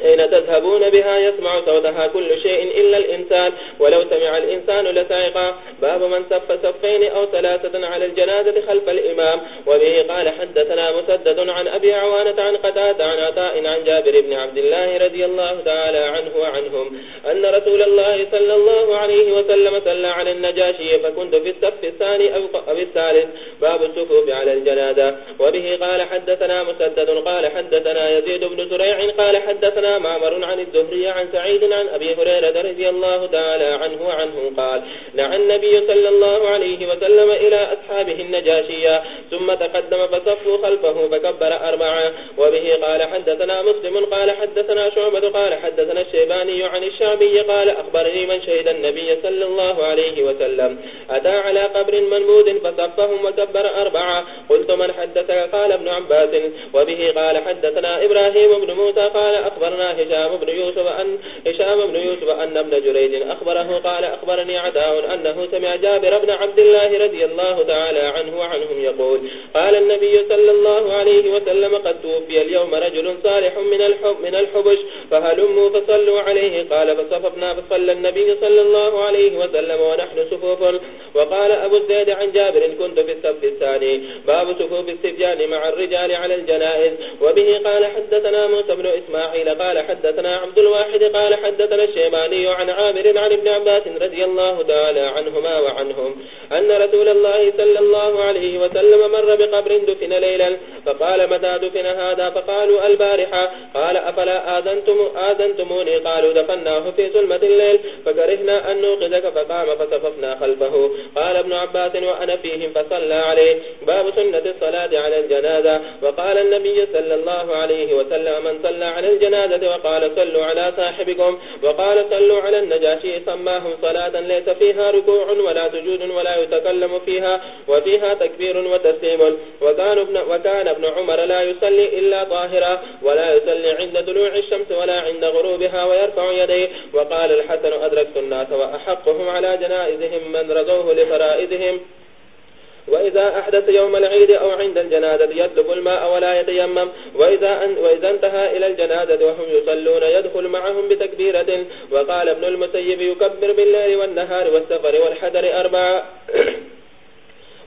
حين تذهبون بها يسمع صوتها كل شيء إلا الإنسان ولو سمع الإنسان لسائقا باب من سف سفين أو ثلاثة على الجنازة خلف الإمام وبه قال حدثنا مسدد عن أبي عوانة عن قتاد عن عطاء عن جابر بن عبد الله رضي الله تعالى عنه وعنهم أن رسول الله صلى الله عليه وسلم صلى على النجاشي فكنت في السف الثاني أو الثالث باب السفوف على الجنازة وبه قال حدثنا مسدد قال حدثنا يزيد بن سريع قال حدثنا مامر عن الزهري عن سعيد عن أبي هريرة رضي الله تعالى عنه وعنه قال، نعى النبي صلى الله عليه وسلم إلى أصحابه النجاشية، ثم تقدم فصفوا خلفه فكبر أربعة، وبه قال حدثنا مسلم، قال حدثنا شعبة، قال حدثنا الشيباني عن الشعبي، قال أخبرني من شهد النبي صلى الله عليه وسلم. أتى على قبر منبود فصفهم وكبر أربعة، قلت من حدثك؟ قال ابن عباس، وبه قال حدثنا إبراهيم بن موسى، قال أخبرنا أخبرنا هشام بن يوسف أن هشام بن يوسف أن ابن جريج أخبره قال أخبرني عداء أنه سمع جابر بن عبد الله رضي الله تعالى عنه وعنهم يقول قال النبي صلى الله عليه وسلم قد توفي اليوم رجل صالح من الحب من الحبش فهلموا فصلوا عليه قال فصففنا فصلى النبي صلى الله عليه وسلم ونحن صفوف وقال أبو الزيد عن جابر كنت في السبت الثاني باب صفوف السجان مع الرجال على الجنائز وبه قال حدثنا موسى بن إسماعيل قال قال حدثنا عبد الواحد قال حدثنا الشيباني عن عامر عن ابن عباس رضي الله تعالى عنهما وعنهم أن رسول الله صلى الله عليه وسلم مر بقبر دفن ليلا، فقال متى دفن هذا؟ فقالوا البارحة. قال أفلا آذنتم، آذنتموني؟ قالوا دفناه في سلمة الليل، فكرهنا أن نوقذك فقام فصففنا خلفه. قال ابن عباس وأنا فيهم، فصلى عليه. باب سنة الصلاة على الجنازة. وقال النبي صلى الله عليه وسلم من صلى على الجنازة الجهاد وقال صلوا على صاحبكم وقال صلوا على النجاشي سماهم صلاة ليس فيها ركوع ولا سجود ولا يتكلم فيها وفيها تكبير وتسليم. وكان ابن, وكان ابن عمر لا يصلي إلا طاهرا ولا يصلي عند طلوع الشمس ولا عند غروبها ويرفع يديه. وقال الحسن أدركت الناس وأحقهم على جنائزهم من رضوه لفرائزهم وإذا أحدث يوم العيد أو عند الجنازة يطلب الماء ولا يتيمم. وإذا, أن وإذا انتهى إلى الجنازة وهم يصلون يدخل معهم بتكبيرة. وقال ابن المسيب يكبر بالليل والنهار والسفر والحذر أربعة.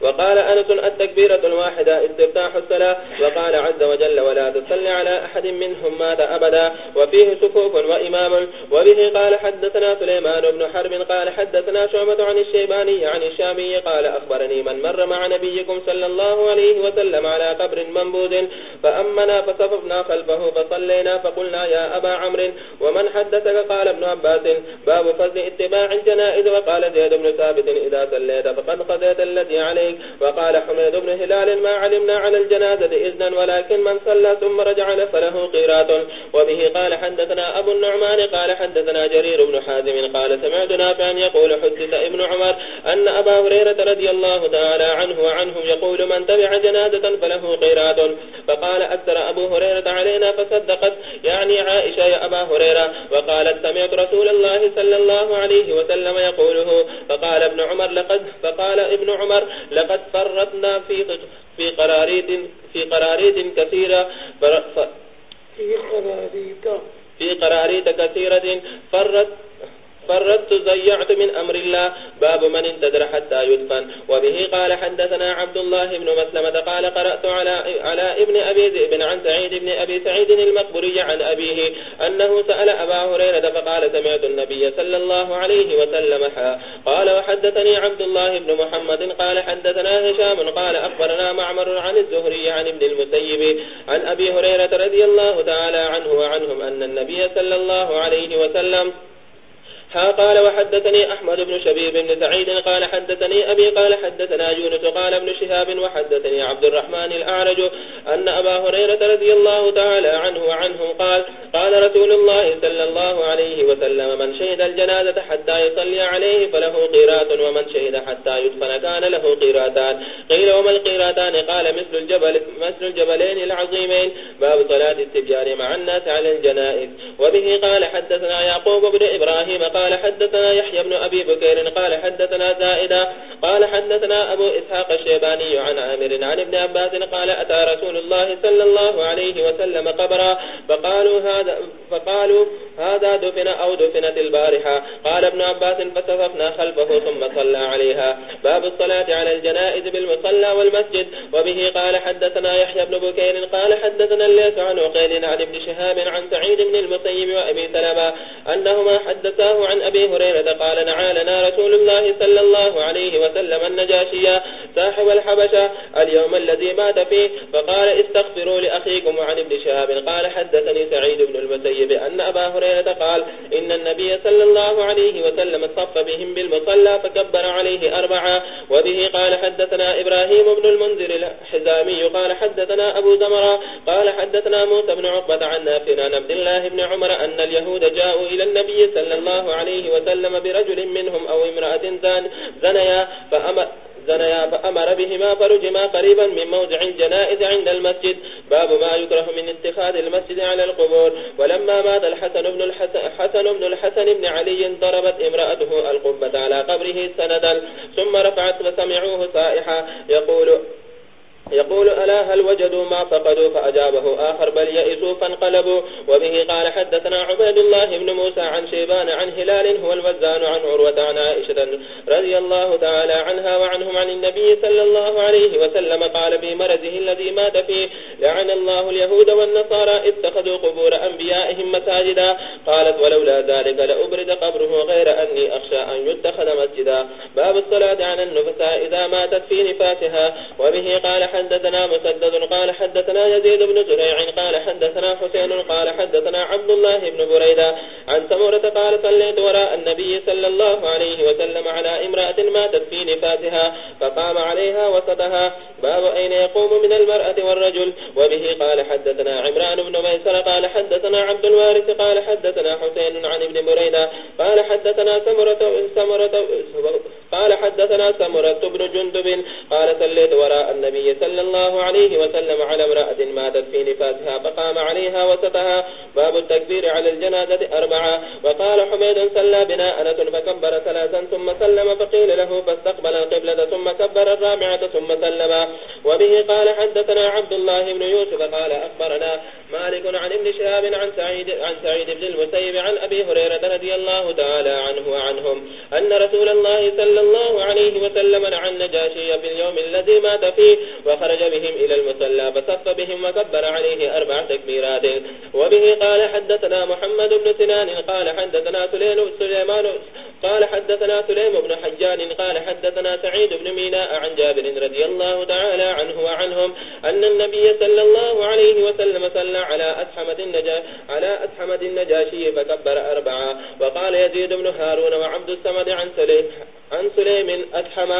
وقال أنس التكبيرة الواحدة استفتاح الصلاة، وقال عز وجل ولا تصل على أحد منهم مات أبدا. وفيه سفوف وإمام. وبه قال حدثنا سليمان بن حرب قال حدثنا شعبة عن الشيباني عن الشامي قال أخبرني من مر مع نبيكم صلى الله عليه وسلم على قبر منبوذ، فأمنا فصففنا خلفه فصلينا فقلنا يا أبا عمر ومن حدثك؟ قال ابن عباس. باب فضل اتباع الجنائز. وقال زيد بن ثابت إذا صليت فقد قضيت الذي عليه عليك. وقال حميد بن هلال، ما علمنا على الجنازة إذنا، ولكن من صلى ثم رجع فله قيرات وبه قال، حدثنا أبو النعمان. قال، حدثنا جرير بن حازم. قال، سمعت نافعا يقول، حدث ابن عمر أن أبا هريرة رضي الله تعالى عنه وعنهم يقول، من تبع جنازة فله قيرات فقال، أكثر أبو هريرة علينا فصدقت. يعني عائشة يا أبا هريرة. وقالت، سمعت رسول الله صلى الله عليه وسلم يقوله. فقال ابن عمر، لقد فقال ابن عمر لقد فرطنا في في قراريد في قراريد كثيرة. في قراريد. في قراريد كثيرة. فرت فردت زيعت من أمر الله باب من انتدر حتى يدفن. وبه قال حدثنا عبد الله بن مسلمة قال قرأت على, على ابن أبي ذئب عن سعيد بن أبي سعيد المقبري عن أبيه أنه سأل أبا هريرة فقال سمعت النبي صلى الله عليه وسلم حا. قال وحدثني عبد الله بن محمد قال حدثنا هشام قال أخبرنا معمر عن الزهري عن ابن المسيب عن أبي هريرة رضي الله تعالى عنه وعنهم أن النبي صلى الله عليه وسلم ها قال وحدثني أحمد بن شبيب بن سعيد، قال حدثني أبي، قال حدثنا يونس، قال ابن شهاب، وحدثني عبد الرحمن الأعرج، أن أبا هريرة رضي الله تعالى عنه وعنهم قال قال رسول الله صلى الله عليه وسلم، من شهد الجنازة حتى يصلي عليه فله قيرات، ومن شهد حتى يدفن كان له قيراتان. قيل، وما القيراتان؟ قال، مثل الجبل، مثل الجبلين العظيمين، باب صلاة السجار مع الناس على الجنائز. وبه قال، حدثنا يعقوب بن إبراهيم قال قال حدثنا يحيى بن أبي بكير قال حدثنا زائدة قال حدثنا أبو إسحاق الشيباني عن عامر عن ابن عباس قال أتى رسول الله صلى الله عليه وسلم قبرا فقالوا هذا, فقالوا هذا دفن أو دفنت البارحة. قال ابن عباس فسففنا خلفه ثم صلى عليها. باب الصلاة على الجنائز بالمصلى والمسجد. وبه قال حدثنا يحيى بن بكير قال حدثنا الليس عن عقيل عن ابن شهاب عن سعيد بن المسيب وأبي سلمة أنهما حدثاه عن عن أبي هريرة قال نعالنا رسول الله صلى الله عليه وسلم النجاشية صاحب الحبشة اليوم الذي مات فيه، فقال استغفروا لأخيكم عن ابن شهاب. قال حدثني سعيد بن المسيب أن أبا هريرة قال، إن النبي صلى الله عليه وسلم صف بهم بالمصلى فكبر عليه أربعة، وبه قال حدثنا إبراهيم بن المنذر الحزامي، قال حدثنا أبو زمرة، قال حدثنا موسى بن عقبة عن نافنا عن عبد الله بن عمر أن اليهود جاءوا إلى النبي صلى الله عليه وسلم برجل منهم أو امرأة زنيا فأمر زنيا فأمر بهما فرجما قريبا من موضع الجنائز عند المسجد. باب ما يكره من اتخاذ المسجد على القبور. ولما مات الحسن بن الحسن, حسن بن الحسن بن علي ضربت امرأته القبة على قبره سندا. ثم رفعت وسمعوه سائحا يقول يقول ألا هل وجدوا ما فقدوا فأجابه آخر بل يئسوا فانقلبوا وبه قال حدثنا عبيد الله بن موسى عن شيبان عن هلال هو الوزان عن عروة عن عائشة رضي الله تعالى عنها وعنهم عن النبي صلى الله عليه وسلم قال في الذي مات فيه لعن الله اليهود والنصارى اتخذوا قبور أنبيائهم مساجدا قالت ولولا ذلك لأبرد قبره غير أني أخشى أن يتخذ مسجدا باب الصلاة عن النفساء إذا ماتت في نفاتها وبه قال حدثنا حدثنا مسدد قال حدثنا يزيد بن زريع قال حدثنا حسين قال حدثنا عبد الله بن بريدة عن سمورة قال صليت وراء النبي صلى الله عليه وسلم على امرأة ماتت في نفاتها فقام عليها وسطها. باب أين يقوم من المرأة والرجل؟ وبه قال حدثنا عمران بن ميسر قال حدثنا عبد الوارث قال حدثنا حسين عن ابن بريدة قال حدثنا سمرة, سمرة قال حدثنا سمرة بن جندب قال صليت وراء النبي صلى الله عليه وسلم على امرأة ماتت في نفاتها فقام عليها وسطها. باب التكبير على الجنازة أربعة. وقال حميد صلى بنا أنس فكبر ثلاثا ثم سلم فقيل له فاستقبل القبلة ثم كبر الرابعة ثم سلم. وبه قال حدثنا عبد الله بن يوسف قال أخبرنا مالك عن ابن شهاب عن سعيد, عن سعيد بن المسيب عن أبي هريرة رضي الله تعالى عنه وعنهم أن رسول الله صلى الله عليه وسلم عن نجاشي في اليوم الذي مات فيه وخرج بهم إلى المسلى فصف بهم وكبر عليه أربع تكبيرات. وبه قال حدثنا محمد بن سنان، قال حدثنا سليمان قال حدثنا سليم بن حجان قال حدثنا سعيد بن ميناء عن جابر رضي الله تعالى عنه وعنهم أن النبي صلى الله عليه وسلم صلى على أسحمة النجا على أسحمة النجاشي فكبر أربعة. وقال يزيد بن هارون وعبد السمد عن سليم عن سليم أسحم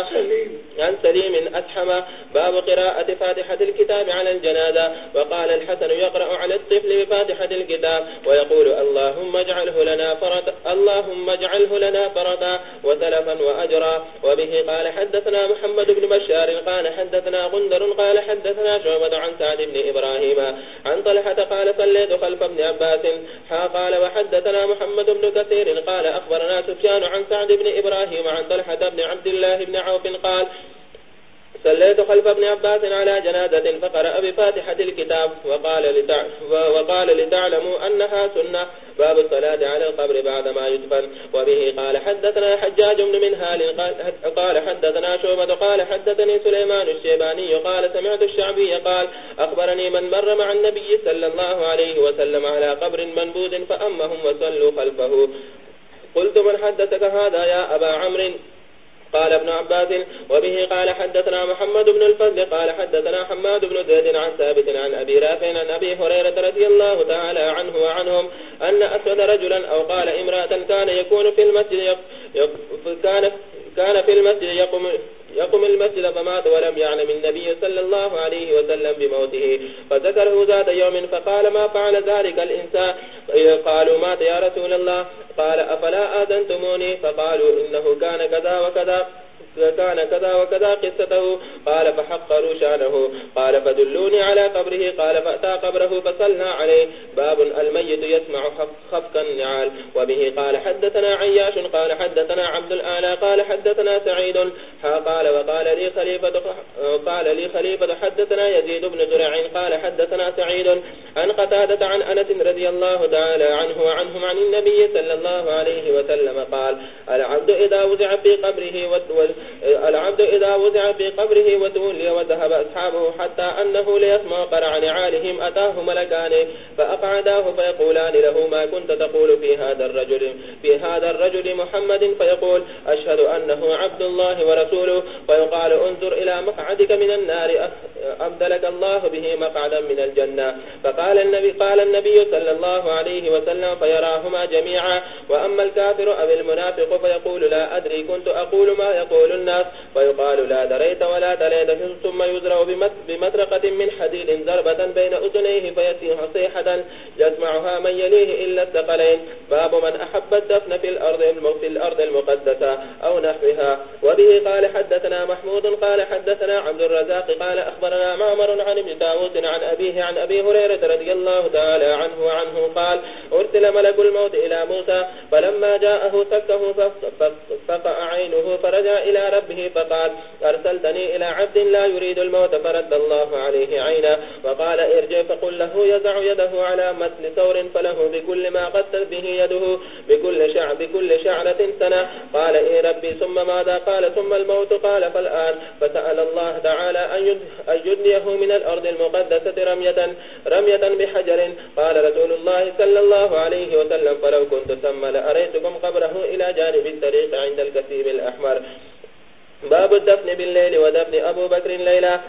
عن سليم أسحم. باب قراءة فاتحة الكتاب على الجنازة. وقال الحسن يقرأ على الطفل بفاتحة الكتاب. ويقول اللهم اجعله لنا فرطا اللهم اجعله لنا فردا وسلفا وأجرا. وبه قال حدثنا محمد بن بشار قال حدثنا غندر قال حدثنا شعبة عن سعد بن إبراهيم. عن طلحة قال صليت خلف ابن عباس. حا قال وحدثنا محمد بن كثير قال أخبرنا سفيان عن سعد بن إبراهيم عن طلحة بن عبد الله بن عوف قال صليت خلف ابن عباس على جنازة فقرأ بفاتحة الكتاب وقال, لتع... وقال لتعلموا أنها سنة. باب الصلاة على القبر بعدما يدفن. وبه قال حدثنا حجاج بن منهال قال حدثنا شعبة قال حدثني سليمان الشيباني قال سمعت الشعبي قال أخبرني من مر مع النبي صلى الله عليه وسلم على قبر منبوذ فأمهم وصلوا خلفه. قلت من حدثك هذا يا أبا عمرو؟ قال ابن عباس، وبه قال حدثنا محمد بن الفضل، قال حدثنا حماد بن زيد عن ثابت عن أبي رافع عن أبي هريرة رضي الله تعالى عنه وعنهم أن أسود رجلا أو قال امرأة كان يكون في المسجد يق... يق... كان كان في المسجد يقوم يقوم المسجد فمات ولم يعلم النبي صلى الله عليه وسلم بموته. فذكره ذات يوم فقال ما فعل ذلك الإنسان؟ قالوا مات يا رسول الله. قال أفلا آذنتموني؟ فقالوا إنه كان كذا وكذا. كان كذا وكذا قصته. قال فحقروا شانه قال فدلوني على قبره. قال فأتى قبره فصلنا عليه. باب الميت يسمع خفك النعال. وبه قال حدثنا عياش. قال حدثنا عبد الآلى قال حدثنا سعيد. قال وقال لي خليفة قال لي خليفة حدثنا يزيد بن زرع. قال حدثنا سعيد عن قتادة عن أنس رضي الله تعالى عنه وعنهم عن النبي صلى الله عليه وسلم قال العبد إذا وزع في قبره العبد إذا وزع في قبره وتولي وذهب أصحابه حتى أنه ليسمع قرع نعالهم أتاه ملكان فأقعداه فيقولان له ما كنت تقول في هذا الرجل. في هذا الرجل محمد فيقول أشهد أنه عبد الله ورسوله. فيقال انظر إلى مقعدك من النار أبدلك الله به مقعدا من الجنة. فقال النبي قال النبي صلى الله عليه وسلم فيراهما جميعا. وأما الكافر أو المنافق فيقول لا أدري، كنت أقول ما يقول الناس ويقال لا دريت ولا تليت ثم يزرع بمطرقة من حديد ضربة بين أذنيه فيسيح صيحة يسمعها من يليه إلا الثقلين. باب من أحب الدفن في الأرض في الأرض المقدسة أو نحوها. وبه قال حدثنا محمود قال حدثنا عبد الرزاق قال أخبرنا معمر عن ابن تاوس عن أبيه عن أبي هريرة رضي الله تعالى عنه وعنه قال أرسل ملك الموت إلى موسى، فلما جاءه سكه فقع عينه فرجع إلى ربه فقال أرسلتني إلى عبد لا يريد الموت فرد الله عليه عينا. وقال ارجع فقل له يزع يده على مثل ثور فله بكل ما قتل به يده بكل, شع بكل شعرة سنة. قال إيه ربي ثم ماذا؟ قال ثم الموت. قال فالآن. فسأل الله تعالى أن يدنيه من الأرض المقدسة رمية, رمية بحجر. قال رسول الله صلى الله عليه وسلم فلو كنت ثم لأريتكم قبره إلى جانب الطريق عند الكثيب الأحمر. باب الدفن بالليل ودفن أبو بكر ليلة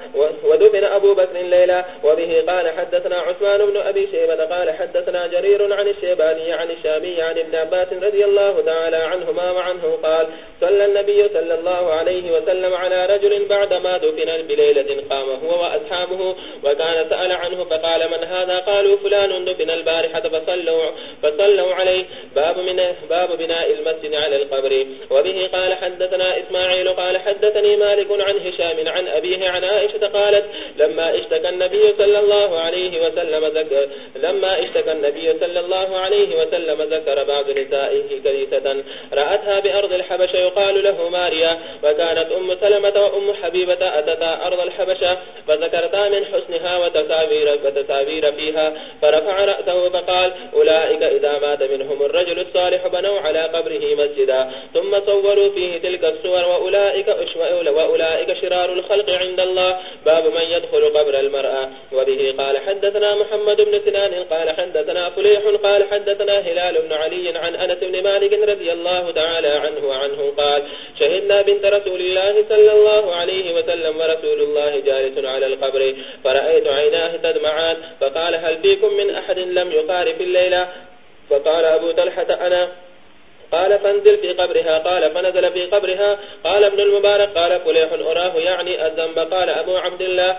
ودفن أبو بكر ليلة وبه قال حدثنا عثمان بن أبي شيبة قال حدثنا جرير عن الشيباني عن الشامي عن ابن عباس رضي الله تعالى عنهما وعنه قال صلى النبي صلى الله عليه وسلم على رجل بعدما دفن بليلة قام هو وأصحابه وكان سأل عنه فقال من هذا؟ قالوا فلان دفن البارحة فصلوا, فصلوا عليه باب, من باب بناء المسجد على القبر. وبه قال حدثنا إسماعيل قال حدثني مالك عن هشام عن أبيه عن عائشة قالت لما اشتكى النبي صلى الله عليه وسلم ذكر لما اشتكى النبي صلى الله عليه وسلم ذكر بعض نسائه كنيسة رأتها بأرض الحبشة يقال له ماريا وكانت أم سلمة وأم حبيبة أتتا أرض الحبشة فذكرتا من حسنها وتسابير, وتسابير فيها فرفع رأسه فقال أولئك إذا مات منهم الرجل الصالح بنوا على قبره مسجدا ثم صوروا فيه تلك الصور وأولئك وأولئك شرار الخلق عند الله. باب من يدخل قبر المرأة. وبه قال حدثنا محمد بن سنان، قال حدثنا فليح، قال حدثنا هلال بن علي عن أنس بن مالك رضي الله تعالى عنه وعنه قال شهدنا بنت رسول الله صلى الله عليه وسلم ورسول الله جالس على القبر، فرأيت عيناه تدمعان، فقال هل فيكم من أحد لم يقار في الليلة؟ فقال أبو تلحة أنا. قال فانزل في قبرها. قال فنزل في قبرها. المبارك قال فليح أراه يعني یعنی الزنب قال أبو عبد الله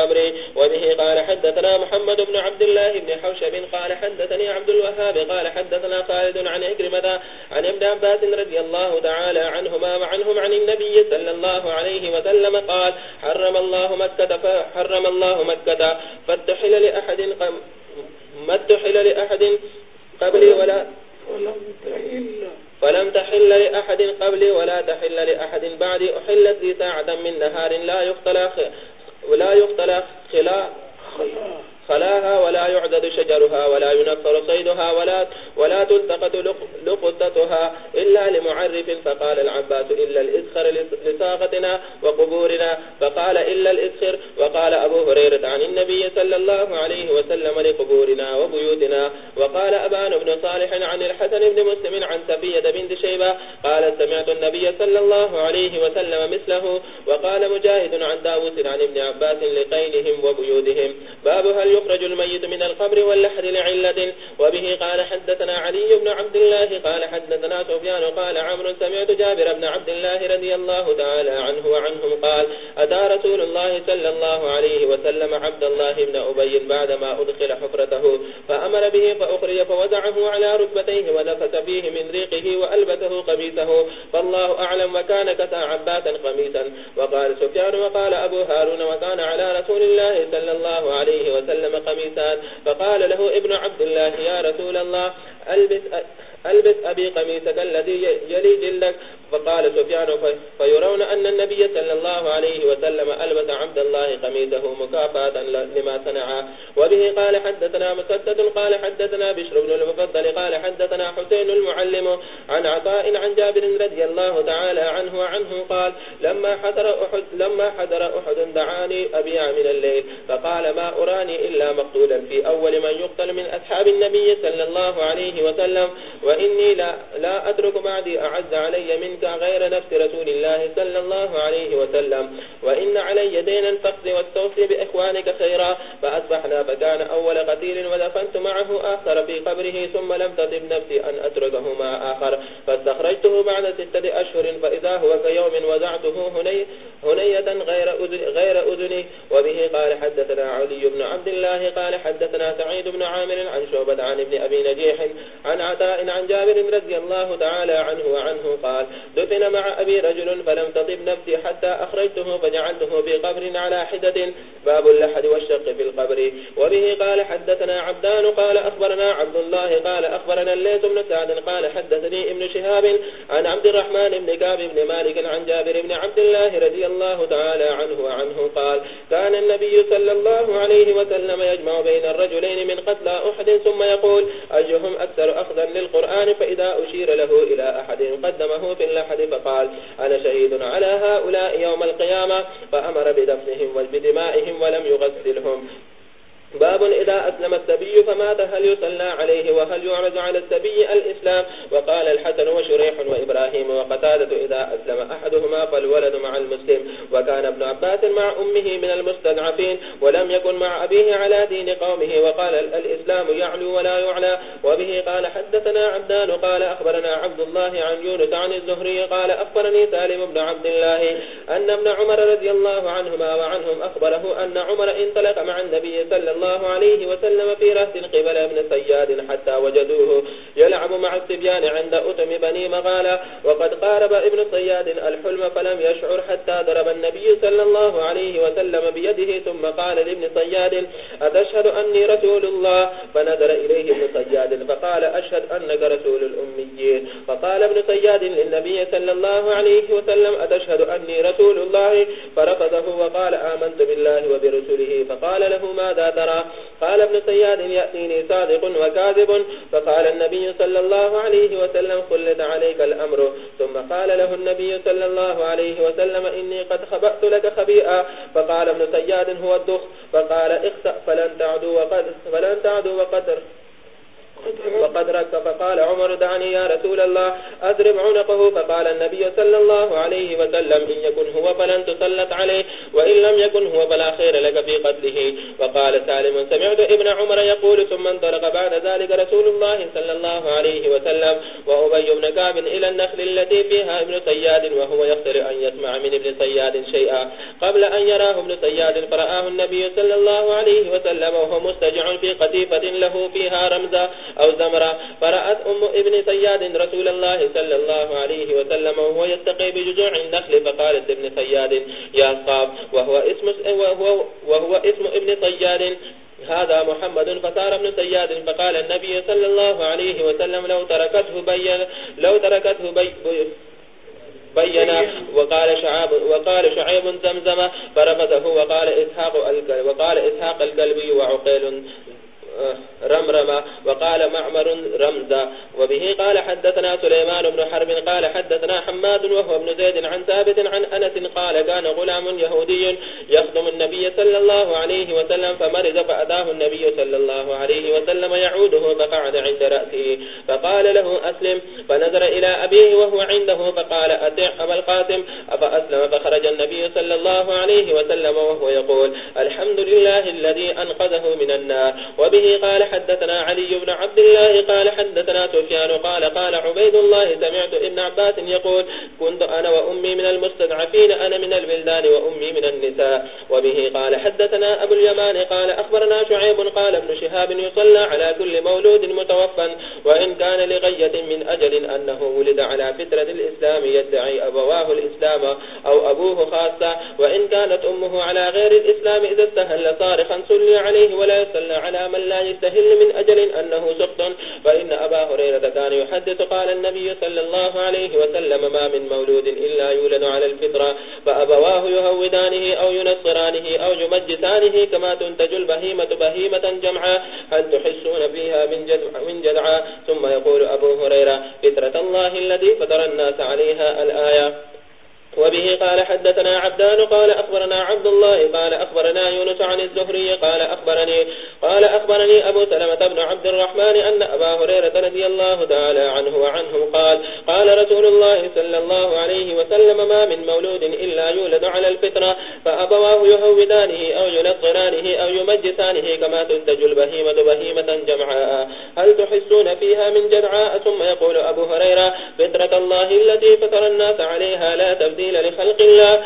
الخمر وبه قال حدثنا محمد بن عبد الله بن حوشب قال حدثني عبد الوهاب قال حدثنا خالد عن إكرمة عن ابن عباس رضي الله تعالى عنهما وعنهم عن النبي صلى الله عليه وسلم قال حرم الله مكة فحرم الله مكة. قومه وقال الإسلام يعلو ولا يعلى، وبه قال حدثنا عبدان، قال أخبرنا عبد الله عن يونس عن الزهري، قال أخبرني سالم بن عبد الله أن ابن عمر رضي الله عنهما وعنهم أخبره أن عمر انطلق مع النبي صلى الله عليه وسلم في رهس قبل ابن سياد حتى وجدوه يلعب مع السبيان عند أتم بني مغالة، وقد قارب ابن سياد الحلم فلم يشعر حتى ضرب النبي صلى الله عليه وسلم بيده، ثم قال لابن سياد أتشهد أني رسول رسول الله، فنظر إليه ابن سياد، فقال أشهد أنك رسول الأميين. فقال ابن سياد للنبي صلى الله عليه وسلم أتشهد أني رسول الله؟ فرفضه وقال آمنت بالله وبرسله. فقال له ماذا ترى؟ قال ابن سياد يأتيني صادق وكاذب. فقال النبي صلى الله عليه وسلم خلد عليك الأمر. ثم قال له النبي صلى الله عليه وسلم إني قد خبأت لك خبيئا. فقال ابن سياد هو الدخ. فقال اخسأ فلن تعدو وقد ولن تعدو وقدر وقد رك فقال عمر، دعني يا رسول الله، أضرب عنقه، فقال النبي صلى الله عليه وسلم، إن يكن هو فلن تسلط عليه، وإن لم يكن هو فلا خير لك في قتله. وقال سالم، سمعت ابن عمر يقول، ثم انطلق بعد ذلك رسول الله صلى الله عليه وسلم، وأبي بن كعب إلى النخل التي فيها ابن سياد وهو يخسر أن يسمع من ابن سياد شيئا. قبل أن يراه ابن سياد فرآه النبي صلى الله عليه وسلم، وهو مستجع في قتيفة له فيها رمزا. أو زمرة فرأت أم ابن سياد رسول الله صلى الله عليه وسلم وهو يستقي بججوع النخل فقالت ابن سياد يا صاب وهو اسم, وهو, وهو اسم ابن سياد هذا محمد فصار ابن سياد فقال النبي صلى الله عليه وسلم لو تركته بين لو تركته بي بينا وقال شعاب وقال شعيب زمزم فرفضه وقال إسحاق وقال إسحاق القلبي وعقيل رمرم وقال معمر رمزا وبه قال حدثنا سليمان بن حرب، قال حدثنا حماد وهو ابن زيد عن ثابت عن أنس، قال كان غلام يهودي يخدم النبي صلى الله عليه وسلم، فمرض فأداه النبي صلى الله عليه وسلم يعوده فقعد عند رأسه، فقال له أسلم. فنظر إلى أبيه وهو عنده، فقال أتع أبا القاسم. فأسلم فخرج النبي صلى الله عليه وسلم وهو يقول، الحمد لله الذي أنقذه من النار. وبه به قال حدثنا علي بن عبد الله قال حدثنا سفيان قال قال عبيد الله سمعت ابن عباس يقول كنت أنا وأمي من المستضعفين، أنا من البلدان وأمي من النساء. وبه قال حدثنا أبو اليمان قال أخبرنا شعيب قال ابن شهاب يصلى على كل مولود متوفا وإن كان لغية من أجل أنه ولد على فترة الإسلام يدعي أبواه الإسلام أو أبوه خاصة، وإن كانت أمه على غير الإسلام إذا استهل صارخا صلي عليه ولا يصلى على من لا يستهل من أجل أنه سقط. فإن أبا هريرة كان يحدث قال النبي صلى الله عليه وسلم ما من مولود إلا يولد على الفطرة فأبواه يهودانه أو ينصرانه أو يمجسانه كما تنتج البهيمة بهيمة جمعا هل تحسون فيها من جدع, من جدعا ثم يقول أبو هريرة فطرة الله الذي فطر الناس عليها الآية. وبه قال حدثنا عبدان، قال أخبرنا عبد الله، قال أخبرنا يونس عن الزهري، قال أخبرني قال أخبرني أبو سلمة بن عبد الرحمن أن أبا هريرة رضي الله تعالى عنه وعنهم قال قال رسول الله صلى الله عليه وسلم ما من مولود إلا يولد على الفطرة، فأبواه يهودانه أو ينصرانه أو يمجسانه كما تنتج البهيمة بهيمة جمعاء. هل تحسون فيها من جدعاء؟ ثم الله التي الناس عليها لا تبديل لخلق الله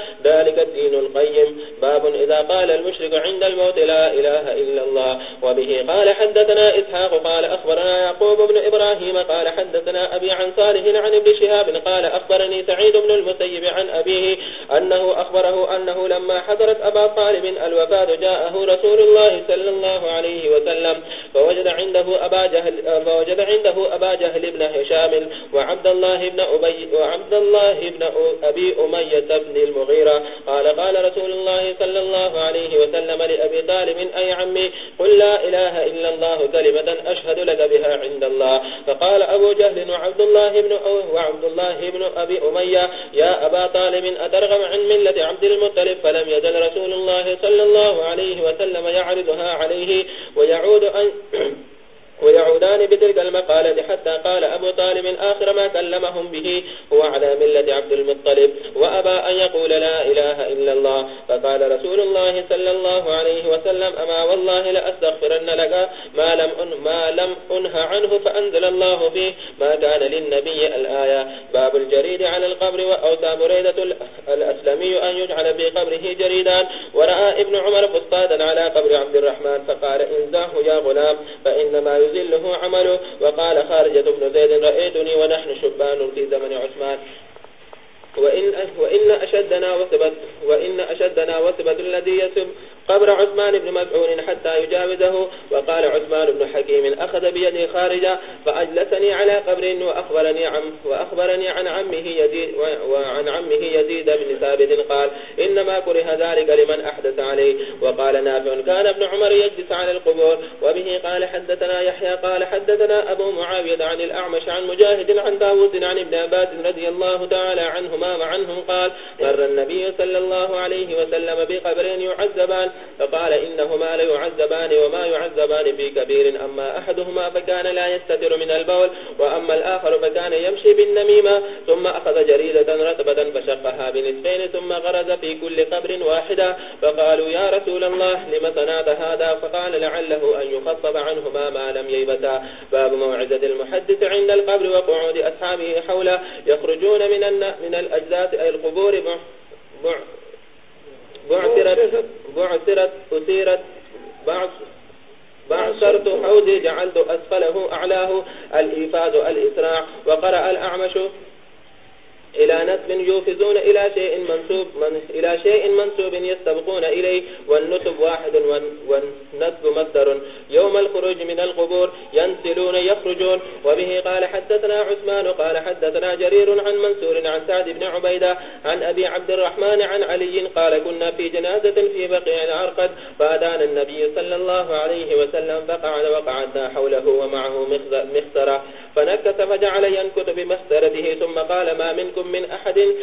منكم من أحد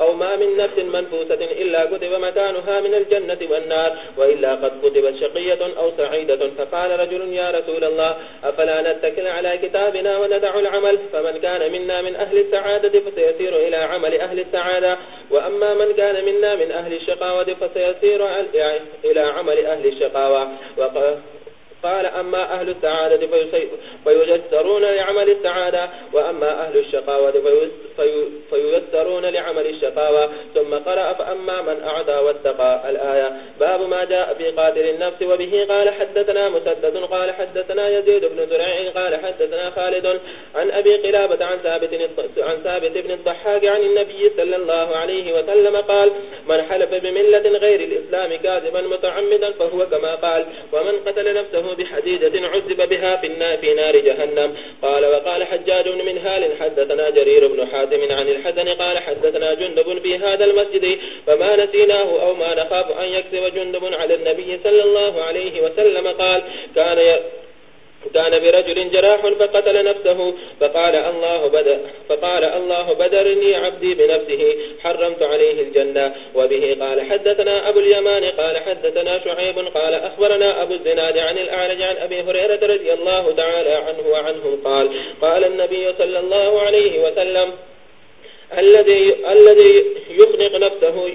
أو ما من نفس منفوسة إلا كتب مكانها من الجنة والنار وإلا قد كتبت شقية أو سعيدة فقال رجل يا رسول الله أفلا نتكل على كتابنا وندع العمل فمن كان منا من أهل السعادة فسيسير إلى عمل أهل السعادة وأما من كان منا من أهل الشقاوة فسيسير إلى عمل أهل الشقاوة قال أما أهل السعادة فيجسرون لعمل السعادة وأما أهل الشقاوة فيجسرون فييسرون لعمل الشقاوة ثم قرأ فأما من أعدى واتقى. الآية باب ما جاء في قاتل النفس وبه قال حدثنا مسدد قال حدثنا يزيد بن زرع قال حدثنا خالد عن أبي قلابة عن ثابت, عن ثابت بن الضحاق عن النبي صلى الله عليه وسلم قال من حلف بملة غير الإسلام كاذبا متعمدا فهو كما قال ومن قتل نفسه بحديدة عذب بها في, في نار جهنم. قال وقال حجاج بن منهال حدثنا جرير بن حاتم حاتم عن الحسن قال حدثنا جندب في هذا المسجد فما نسيناه أو ما نخاف أن يكسب جندب على النبي صلى الله عليه وسلم قال كان ي... كان برجل جراح فقتل نفسه. فقال الله بدر فقال الله بدرني عبدي بنفسه. حرمت عليه الجنة. وبه قال حدثنا أبو اليمان، قال حدثنا شعيب، قال أخبرنا أبو الزناد عن الأعرج عن أبي هريرة رضي الله تعالى عنه وعنهم قال قال النبي صلى الله عليه وسلم الذي الذي يخنق نفسه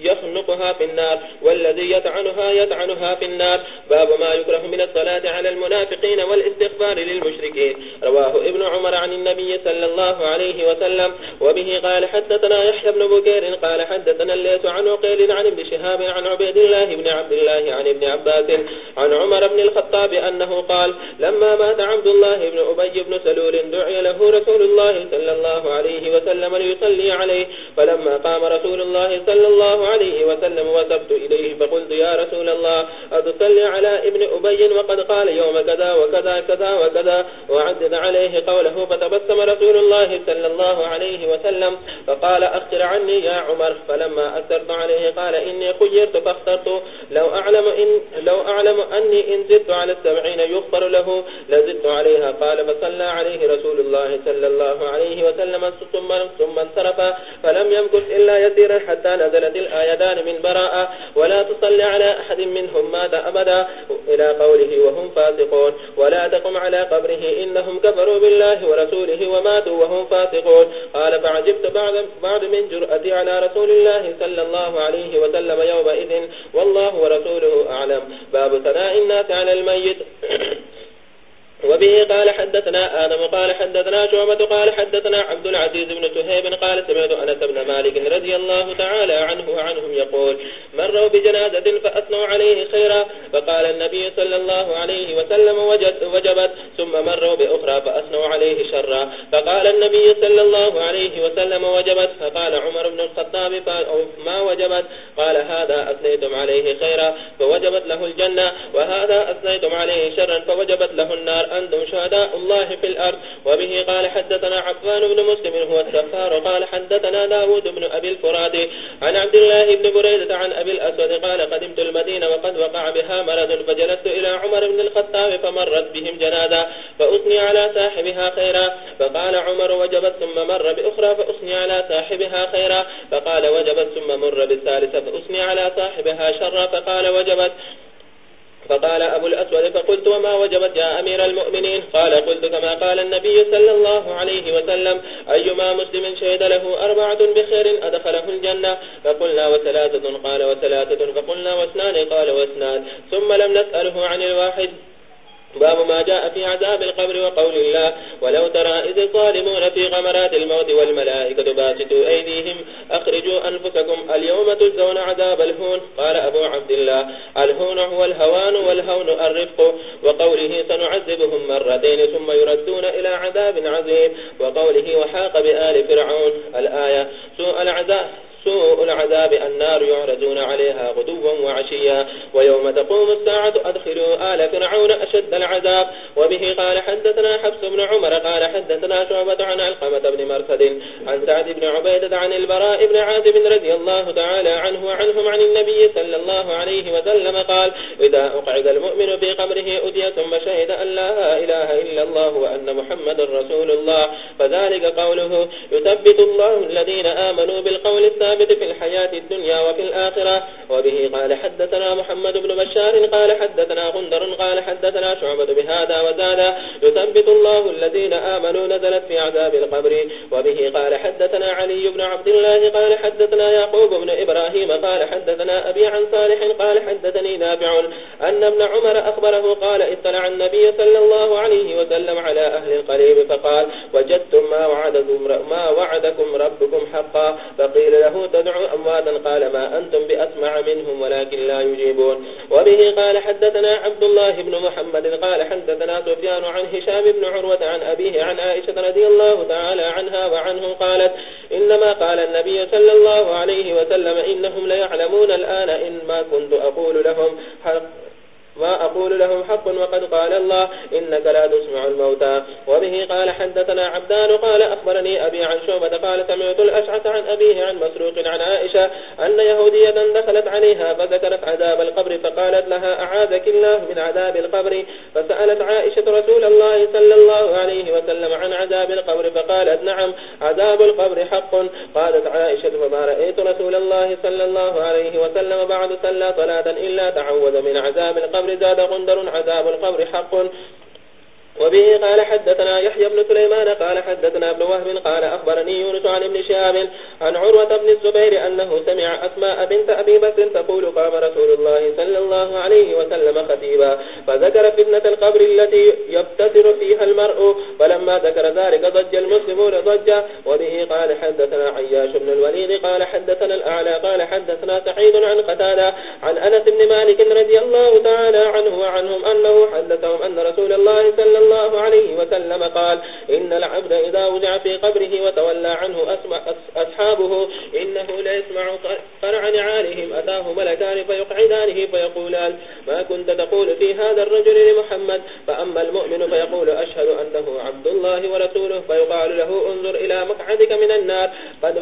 يخنقها في النار والذي يتعنها يتعنها في النار. باب ما يكره من الصلاة على المنافقين والاستغفار للمشركين. رواه ابن عمر عن النبي صلى الله عليه وسلم. وبه قال حدثنا يحيى بن بكير قال حدثنا الليس عن عقيل عن ابن شهاب عن عبيد الله بن عبد الله عن ابن عباس عن عمر بن الخطاب أنه قال لما مات عبد الله بن أبي بن سلول دعي له رسول الله صلى الله عليه وسلم ليصلي عليه. فلما قام رسول الله صلى الله عليه وسلم وسبت إليه فقلت يا رسول الله أتصلي على ابن أبي وقد قال يوم كذا وكذا كذا وكذا وعدد عليه قوله فتبسم رسول الله صلى الله عليه وسلم فقال أخر عني يا عمر فلما أثرت عليه قال إني خيرت فاخترت لو أعلم, إن لو أعلم أني إن زدت على السبعين يغفر له لزدت عليها قال فصلى عليه رسول الله صلى الله عليه وسلم ثم, انصرف فلم يمكث إلا يسيرا حتى نزلت الآيتان من براءة ولا تصلي على أحد منهم مات أبدا إلى قوله وهم فاسقون ولا تقم على قبره إنهم كفروا بالله ورسوله وماتوا وهم فاسقون قال فعجبت بعد, بعد من جرأتي على رسول الله صلى الله عليه وسلم يومئذ والله ورسوله أعلم باب ثناء الناس على الميت وبه قال حدثنا آدم، قال حدثنا شعبة، قال حدثنا عبد العزيز بن تهيب قال سمعت أنس بن مالك رضي الله تعالى عنه وعنهم يقول مروا بجنازة فأثنوا عليه خيرا. فقال النبي صلى الله عليه وسلم وجد وجبت. ثم مروا بأخرى فأثنوا عليه شرا. فقال النبي صلى الله عليه وسلم وجبت. فقال عمر بن الخطاب ما وجبت؟ قال هذا أثنيتم عليه خيرا. فوجبت له الجنة، وهذا أثنيتم عليه شرا، فوجبت له النار. أنتم شهداء الله في الأرض. وبه قال حدثنا عفان بن مسلم، هو السفار. قال حدثنا داود بن أبي الفراد عن عبد الله بن بريدة عن أبي الأسود قال قدمت المدينة وقد وقع بها مرض، فجلست إلى عمر بن الخطاب فمرت بهم جنازة، فأثني على صاحبها خيرا. فقال عمر وجبت ثم مر بأخرى، فأثني على صاحبها خيرا. فقال وجبت ثم مر بالثالثة، فأثني على صاحبها شرا فقال وجبت فقال أبو الأسود وما وجبت يا أمير المؤمنين؟ قال قلت كما قال النبي صلى الله عليه وسلم، أيما مسلم شهد له أربعة بخير أدخله الجنة. فقلنا وثلاثة، قال وثلاثة، فقلنا واثنان، قال واثنان. ثم لم نسأله عن الواحد. باب ما جاء في عذاب القبر وقول الله، ولو ترى إذ الظالمون في غمرات الموت والملائكة باسطوا أيديهم أخرجوا أنفسكم اليوم تجزون عذاب الهون. قال أبو عبد الله، الهون هو الهوان والهون الرفق. وقوله سنعذبهم مرتين ثم يردون إلى عذاب عظيم. وقوله وحاق بآل فرعون. الآية، سوء العذاب سوء العذاب النار يعرضون عليها غدوا وعشيا. ويوم تقوم الساعة أدخلوا آل فرعون أشد العذاب. وبه قال حدثنا حفص بن عمر، قال حدثنا شعبة عن علقمة عن سعد بن عبيدة عن البراء بن عازب رضي الله تعالى عنه وعنهم عن النبي صلى الله عليه وسلم قال إذا أقعد المؤمن في قبره أدي ثم شهد أن لا إله إلا الله وأن محمد رسول الله. فذلك قوله يثبت الله الذين آمنوا بالقول الثابت في الحياة الدنيا وفي الآخرة. وبه قال حدثنا محمد بن بشار قال حدثنا غندر قال حدثنا شعبة بهذا وزاد يثبت الله الذين آمنوا نزلت في عذاب القبر. وبه قال حدثنا علي بن عبد الله قال حدثنا يعقوب بن إبراهيم قال حدثنا أبي عن صالح قال حدثني نافع أن ابن عمر أخبره قال اطلع النبي صلى الله عليه وسلم على أهل القريب فقال وجدتم ما وعدكم, ما وعدكم ربكم حقا. فقيل له تدعو أمواتا؟ قال ما أنتم بأسمع منهم ولكن لا يجيبون. به قال حدثنا عبد الله بن محمد قال حدثنا سفيان عن هشام بن عروة عن أبيه عن عائشة رضي الله تعالى عنها وعنه قالت إنما قال النبي صلى الله عليه وسلم لها أعاذك الله من عذاب القبر. فسألت عائشة رسول الله صلى الله عليه وسلم عن عذاب القبر، فقالت نعم، عذاب القبر حق. قالت عائشة فما رأيت رسول الله صلى الله عليه وسلم بعد صلى صلاة إلا تعوذ من عذاب القبر، زاد غندر، عذاب القبر حق. وبه قال حدثنا يحيى بن سليمان، قال حدثنا ابن وهب، قال أخبرني يونس عن ابن شهاب عن عروة بن الزبير أنه سمع أسماء بنت أبي بكر تقول قام رسول الله صلى الله عليه وسلم خطيبا، فذكر فتنة القبر التي يبتسر فيها المرء، فلما ذكر ذلك ضج المسلمون ضج وبه قال حدثنا عياش بن الوليد، قال حدثنا الأعلى، قال حدثنا سعيد عن قتالا عن أنس بن مالك رضي الله تعالى عنه وعنهم أنه حدثهم أن رسول الله صلى الله عليه وسلم قال، إن العبد إذا وجع في قبره وتولى عنه أسماء كنت تقول في هذا الرجل لمحمد فأما المؤمن فيقول أشهد أنه عبد الله ورسوله فيقال له انظر إلى مقعدك من النار قد,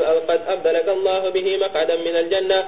أبدلك الله به مقعدا من الجنة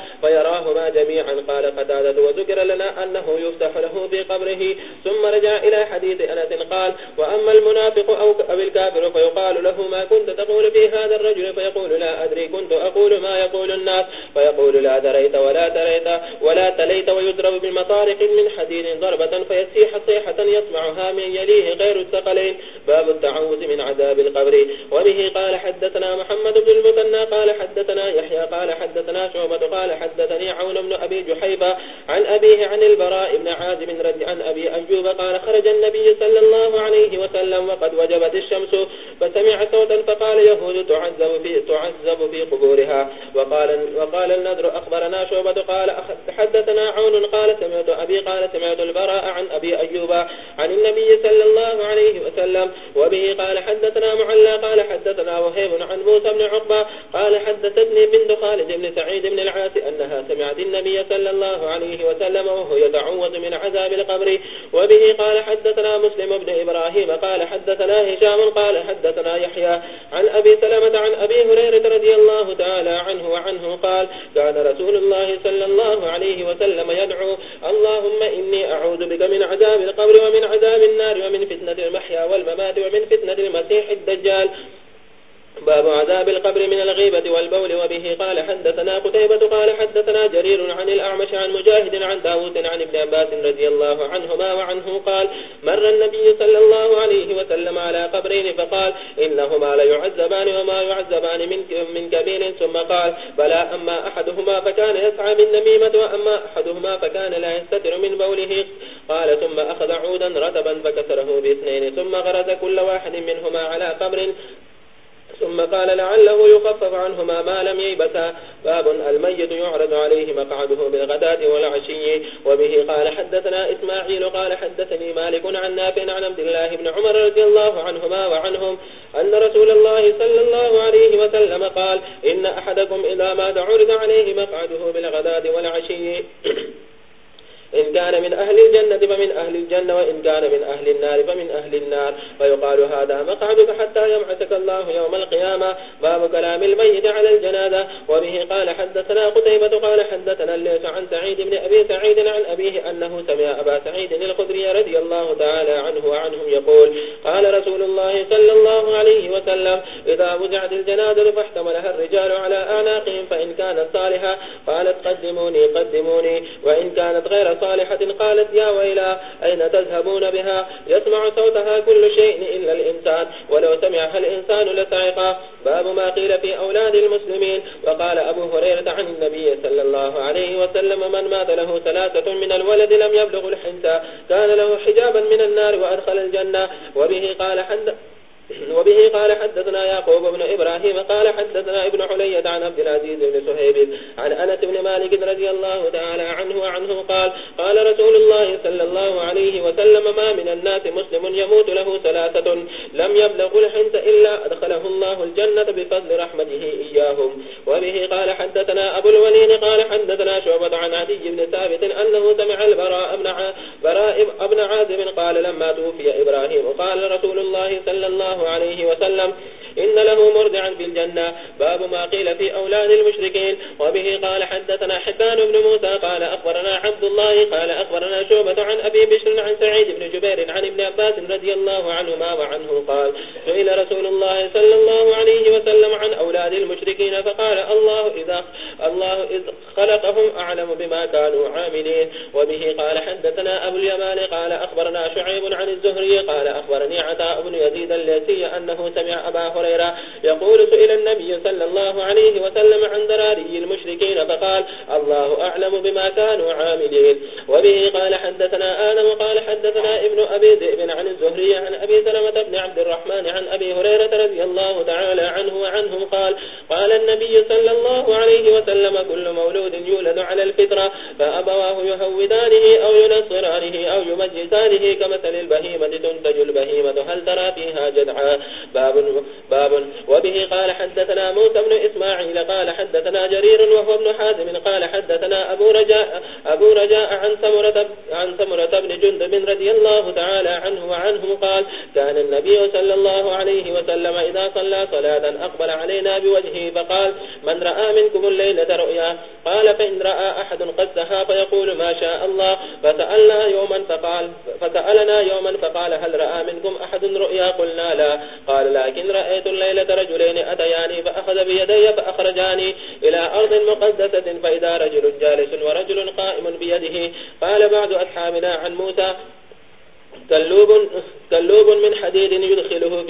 الناس مسلم يموت له ثلاثة لم يبلغ الحنس إلا أدخله الله الجنة بفضل رحمته إياهم. وبه قال حدثنا أبو الولين قال حدثنا شعبة عن عدي بن ثابت أنه سمع البراء ابن, ع... براء ابن عازم قال لما توفي إبراهيم قال رسول الله صلى الله عليه وسلم إن له مرضعا في الجنة باب ما قيل في أولاد المشركين. وبه قال حدثنا حبان بن موسى قال أخبرنا عبد الله قال أخبرنا شعبة عن أبي بشر عن سعيد بن جبير عن ابن عباس رضي الله عنهما وعنه قال سئل رسول الله صلى الله عليه وسلم عن أولاد المشركين فقال الله إذا, الله إذ خلقهم أعلم بما كانوا عاملين. وبه قال حدثنا أبو اليمان قال أخبرنا شعيب عن الزهري قال أخبرني عطاء بن يزيد الليسي أنه سمع أبا هريرة هريرة يقول سئل النبي صلى الله عليه وسلم عن دراري المشركين فقال الله أعلم بما كانوا عاملين. وبه قال حدثنا آدم. قال حدثنا ابن أبي ذئب عن الزهري عن أبي سلمة بن عبد الرحمن عن أبي هريرة رضي الله تعالى عنه وعنهم قال قال النبي صلى الله عليه وسلم كل مولود يولد على الفطرة فأبواه يهودانه أو ينصرانه أو يمجسانه كمثل البهيمة تنتج البهيمة هل ترى فيها جدعا؟ باب, باب. وبه قال حدثنا موسى بن إسماعيل قال حدثنا جرير وهو ابن حازم قال حدثنا أبو رجاء, أبو رجاء عن سمرة, عن سمرة بن جندب رضي الله تعالى عنه وعنه قال كان النبي صلى الله عليه وسلم إذا صلى صلاة أقبل علينا بوجهه فقال من رأى منكم الليلة رؤيا؟ قال فإن رأى أحد قد سها فيقول ما شاء الله. فسألنا يوما فقال فسألنا يوما فقال هل رأى منكم أحد رؤيا؟ قلنا لا. قال لكن رأي رأيت الليلة رجلين أتياني فأخذ بيدي فأخرجاني إلى أرض مقدسة، فإذا رجل جالس ورجل قائم بيده، قال بعض أصحابنا عن موسى كلوب, كلوب من حديد يدخله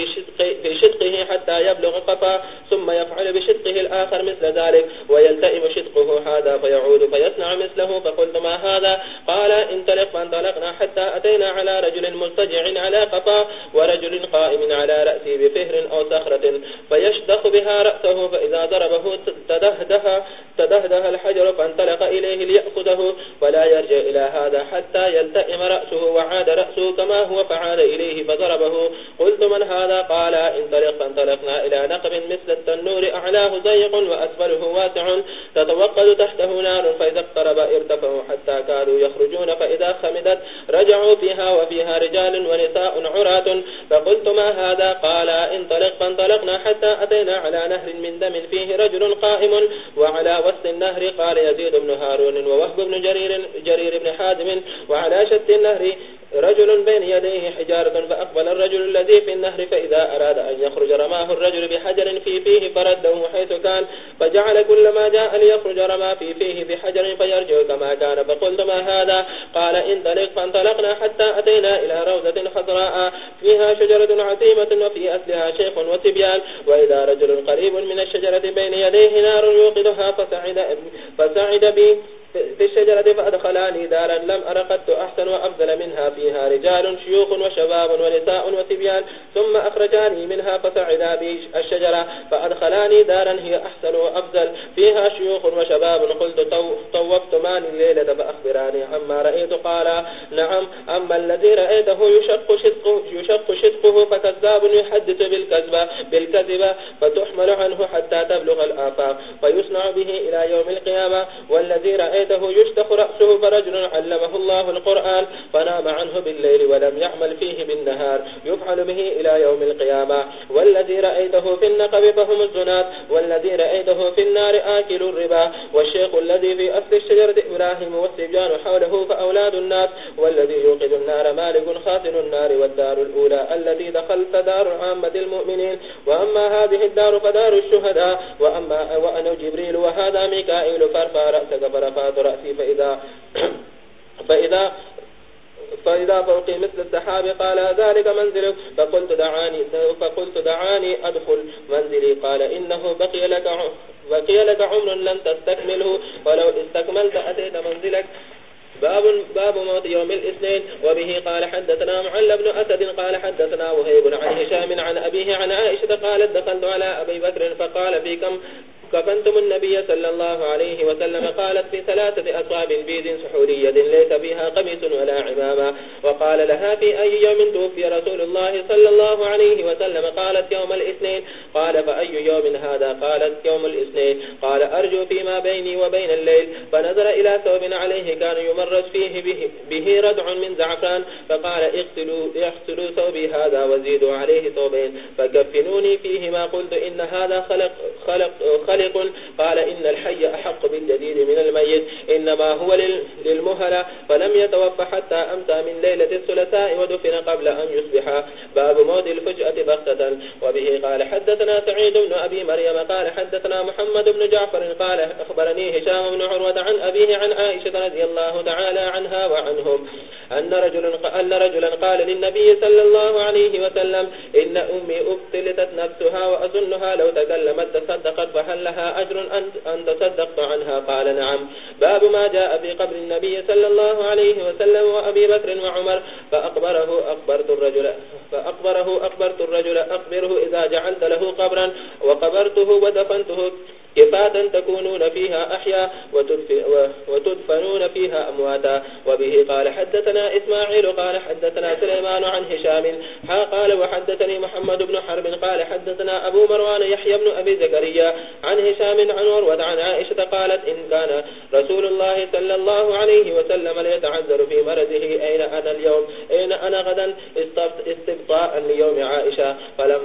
في, شدقه حتى يبلغ قفا ثم يفعل بشدقه الآخر مثل ذلك ويلتئم شدقه هذا فيعود فيصنع مثله فقلت ما هذا؟ قال انطلق فانطلقنا حتى أتينا على رجل مستجع على قفا ورجل قائم على رأسه بفهر أو صخرة فيشدخ بها رأسه فإذا ضربه تدهده, تدهده الحجر فانطلق إليه ليأخذه ولا يرجع إلى هذا حتى يلتئم رأسه وعاد رأسه كما هو فعاد إليه فضربه. قلت من هذا؟ قال انطلق فانطلقنا إلى نقب مثل التنور أعلاه زيق وأسفله واسع. تتوقد تحته نار فإذا اقترب ارتفعوا حتى كادوا يخرجون. فإذا خمدت رجعوا فيها وفيها رجال ونساء عرات. فقلت ما هذا؟ قال انطلق فانطلقنا حتى أتينا على نهر من دم فيه رجل قائم. وعلى وسط النهر قال يزيد بن هارون ووهب بن جرير, جرير بن حازم وعلى شت النهر رجل بين يديه حجارة فأقبل الرجل الذي في النهر فإذا أراد أن يخرج رماه الرجل بحجر في فيه فرده حيث كان فجعل كل ما جاء ليخرج رما في فيه بحجر فيرجع كما كان. فقلت ما هذا؟ قال انطلق فانطلقنا حتى أتينا إلى روزة خضراء فيها شجرة عتيمة وفي أسلها شيخ وسبيان وإذا رجل قريب من الشجرة بين يديه نار يوقدها فسعد, فسعد بي في الشجرة فأدخلاني دارا لم أرقدت أحسن وأفضل منها فيها. رجال شيوخ وشباب ونساء وتبيان. ثم أخرجاني منها فسعدا بي الشجرة فأدخلاني دارا هي أحسن وأفضل. فيها شيوخ وشباب. قلت طوفت ماني الليلة فأخبراني. عما رأيت قال نعم. أما الذي رأيته يشق شدقه, يشق شدقه فكذاب يحدث بالكذبة, بالكذبة فتحمل عنه حتى تبلغ الآفاق. فيصنع به إلى يوم القيامة. والذي رأيته رأيته يشتخ رأسه فرجل علمه الله القرآن فنام عنه بالليل ولم يعمل فيه بالنهار يفعل به إلى يوم القيامة. والذي رأيته في النقب فهم الزنات، والذي رأيته في النار آكل الربا. والشيخ الذي في أصل الشجرة إبراهيم والسجان حوله فأولاد الناس. والذي النار مالك خاتن النار والدار الأولى التي دخلت دار عامة المؤمنين. وأما هذه الدار فدار الشهداء. وأما وأنا جبريل وهذا ميكائيل فارفع رأسك فرفع رأسي فإذا فإذا فإذا فوقي مثل السحاب قال ذلك منزلك. فقلت دعاني فقلت دعاني أدخل منزلي. قال إنه بقي لك بقي لك عمر لن تستكمله. ولو استكملت أتيت منزلك باب باب موت يوم به قال حدثنا معل بن أسد قال حدثنا وهيب عن هشام عن أبيه عن عائشة قالت دخلت على أبي بكر فقال في كفنتم النبي صلى الله عليه وسلم قالت في ثلاثة أصحاب بيد سحورية ليس فيها قميص ولا عمامة. وقال لها في أي يوم توفي رسول الله صلى الله عليه وسلم؟ قالت يوم الاثنين. قال فأي يوم هذا؟ قالت يوم الاثنين. قال أرجو فيما بيني وبين الليل. فنظر إلى ثوب عليه كان يمرج فيه به, به ردع من زعفران. فقال اغسلوا, اغسلوا ثوبي هذا وزيدوا عليه ثوبين. فكفنوني فيهما. قلت إن هذا خلق, خلق, خلق. قال إن الحي أحق بالجديد من الميت. إنما هو للمهلة. فلم يتوفى حتى أمتى من ليلة الثلاثاء ودفن قبل أن يصبح. باب موت الفجأة بغتة. وبه قال حدثنا سعيد بن أبي مريم. قال حدثنا محمد بن جعفر. قال أخبرني هشام بن عروة عن أبيه عن عائشة رضي الله تعالى عنها وعنهم أن رجلا, أن رجلا قال للنبي صلى الله عليه وسلم، إن أمي أبتلتت نفسها وأظنها لو تكلمت تصدقت، فهل لها أجر أن تصدقت عنها؟ قال نعم. باب ما جاء في قبر النبي صلى الله عليه وسلم وأبي بكر وعمر. فأقبره أقبرت الرجل فأقبره أقبرت الرجل أقبره إذا جعلت له قبرا وقبرته ودفنته، كفاة تكونون فيها أحياء وتدفنون فيها أمواتا وبه قال حدثنا إسماعيل قال حدثنا سليمان عن هشام قال وحدثني محمد بن حرب قال حدثنا أبو مروان يحيى بن أبي زكريا عن هشام عن وروة عن عائشة قالت إن كان رسول الله صلى الله عليه وسلم ليتعذر في مرضه أين أنا اليوم أين أنا غدا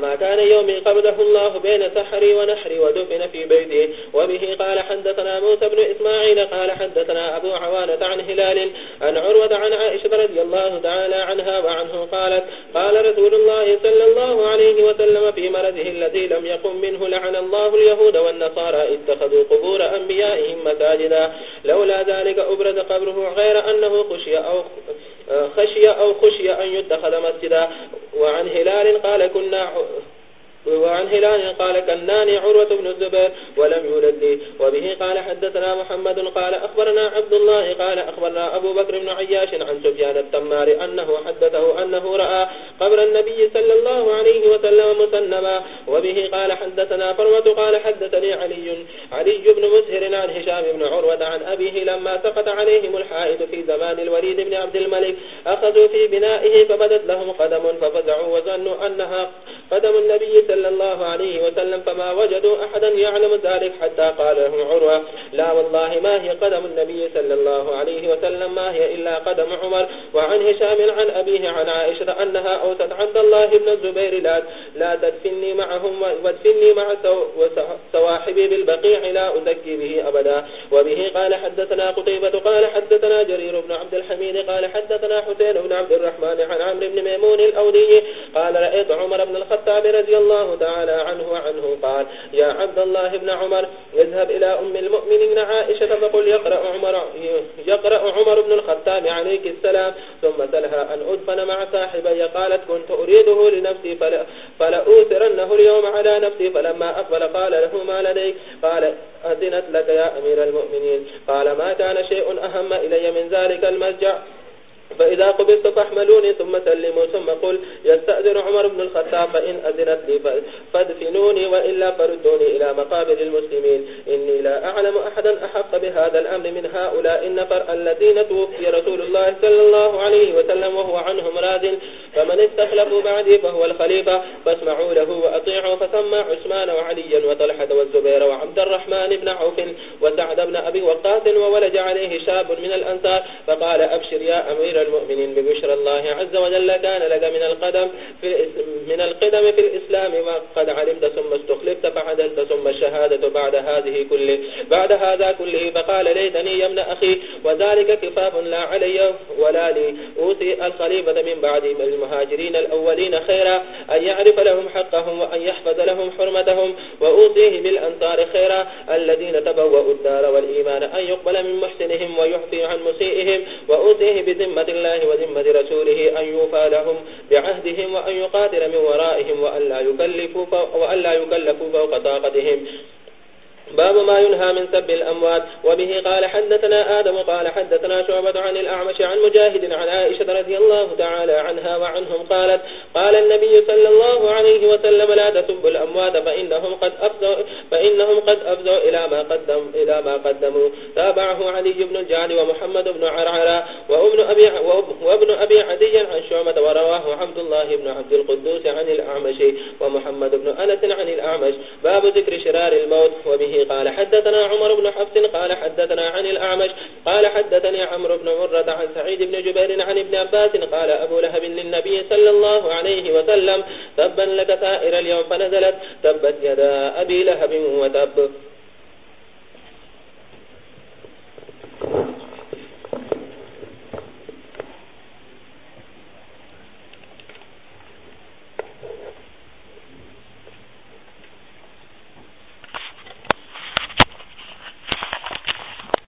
فلما كان يومي قبضه الله بين سحري ونحري ودفن في بيتي وبه قال حدثنا موسى بن إسماعيل قال حدثنا أبو عوانة عن هلال عن عروة عن عائشة رضي الله تعالى عنها وعنه قالت قال رسول الله صلى الله عليه وسلم في مرضه الذي لم يقم منه لعن الله اليهود والنصارى اتخذوا قبور أنبيائهم مساجدا لولا ذلك أبرد قبره غير أنه خشي أو خشي أو خشي أن يتخذ مسجدا وعن هلال قال كنا وعن هلال قال كناني عروة بن الزبير ولم يولد لي. وبه قال حدثنا محمد قال أخبرنا عبد الله قال أخبرنا أبو بكر بن عياش عن سفيان التمار أنه حدثه أنه رأى قبر النبي صلى الله عليه وسلم مسنما. وبه قال حدثنا فروة قال حدثني علي. علي بن مسهر عن هشام بن عروة عن أبيه لما سقط عليهم الحائد في زمان الوليد بن عبد الملك. أخذوا في بنائه فبدت لهم قدم ذلك حتى قال لهم عروة لا والله ما هي قدم النبي صلى الله عليه وسلم ما هي إلا قدم عمر. وعن هشام عن أبيه عن عائشة أنها أوتت عبد الله بن الزبير لا, لا تدفني معهم وادفني مع سواحبي بالبقيع لا أزكي به أبدا. وبه قال حدثنا قطيبة قال حدثنا جرير بن عبد الحميد قال حدثنا حسين بن عبد الرحمن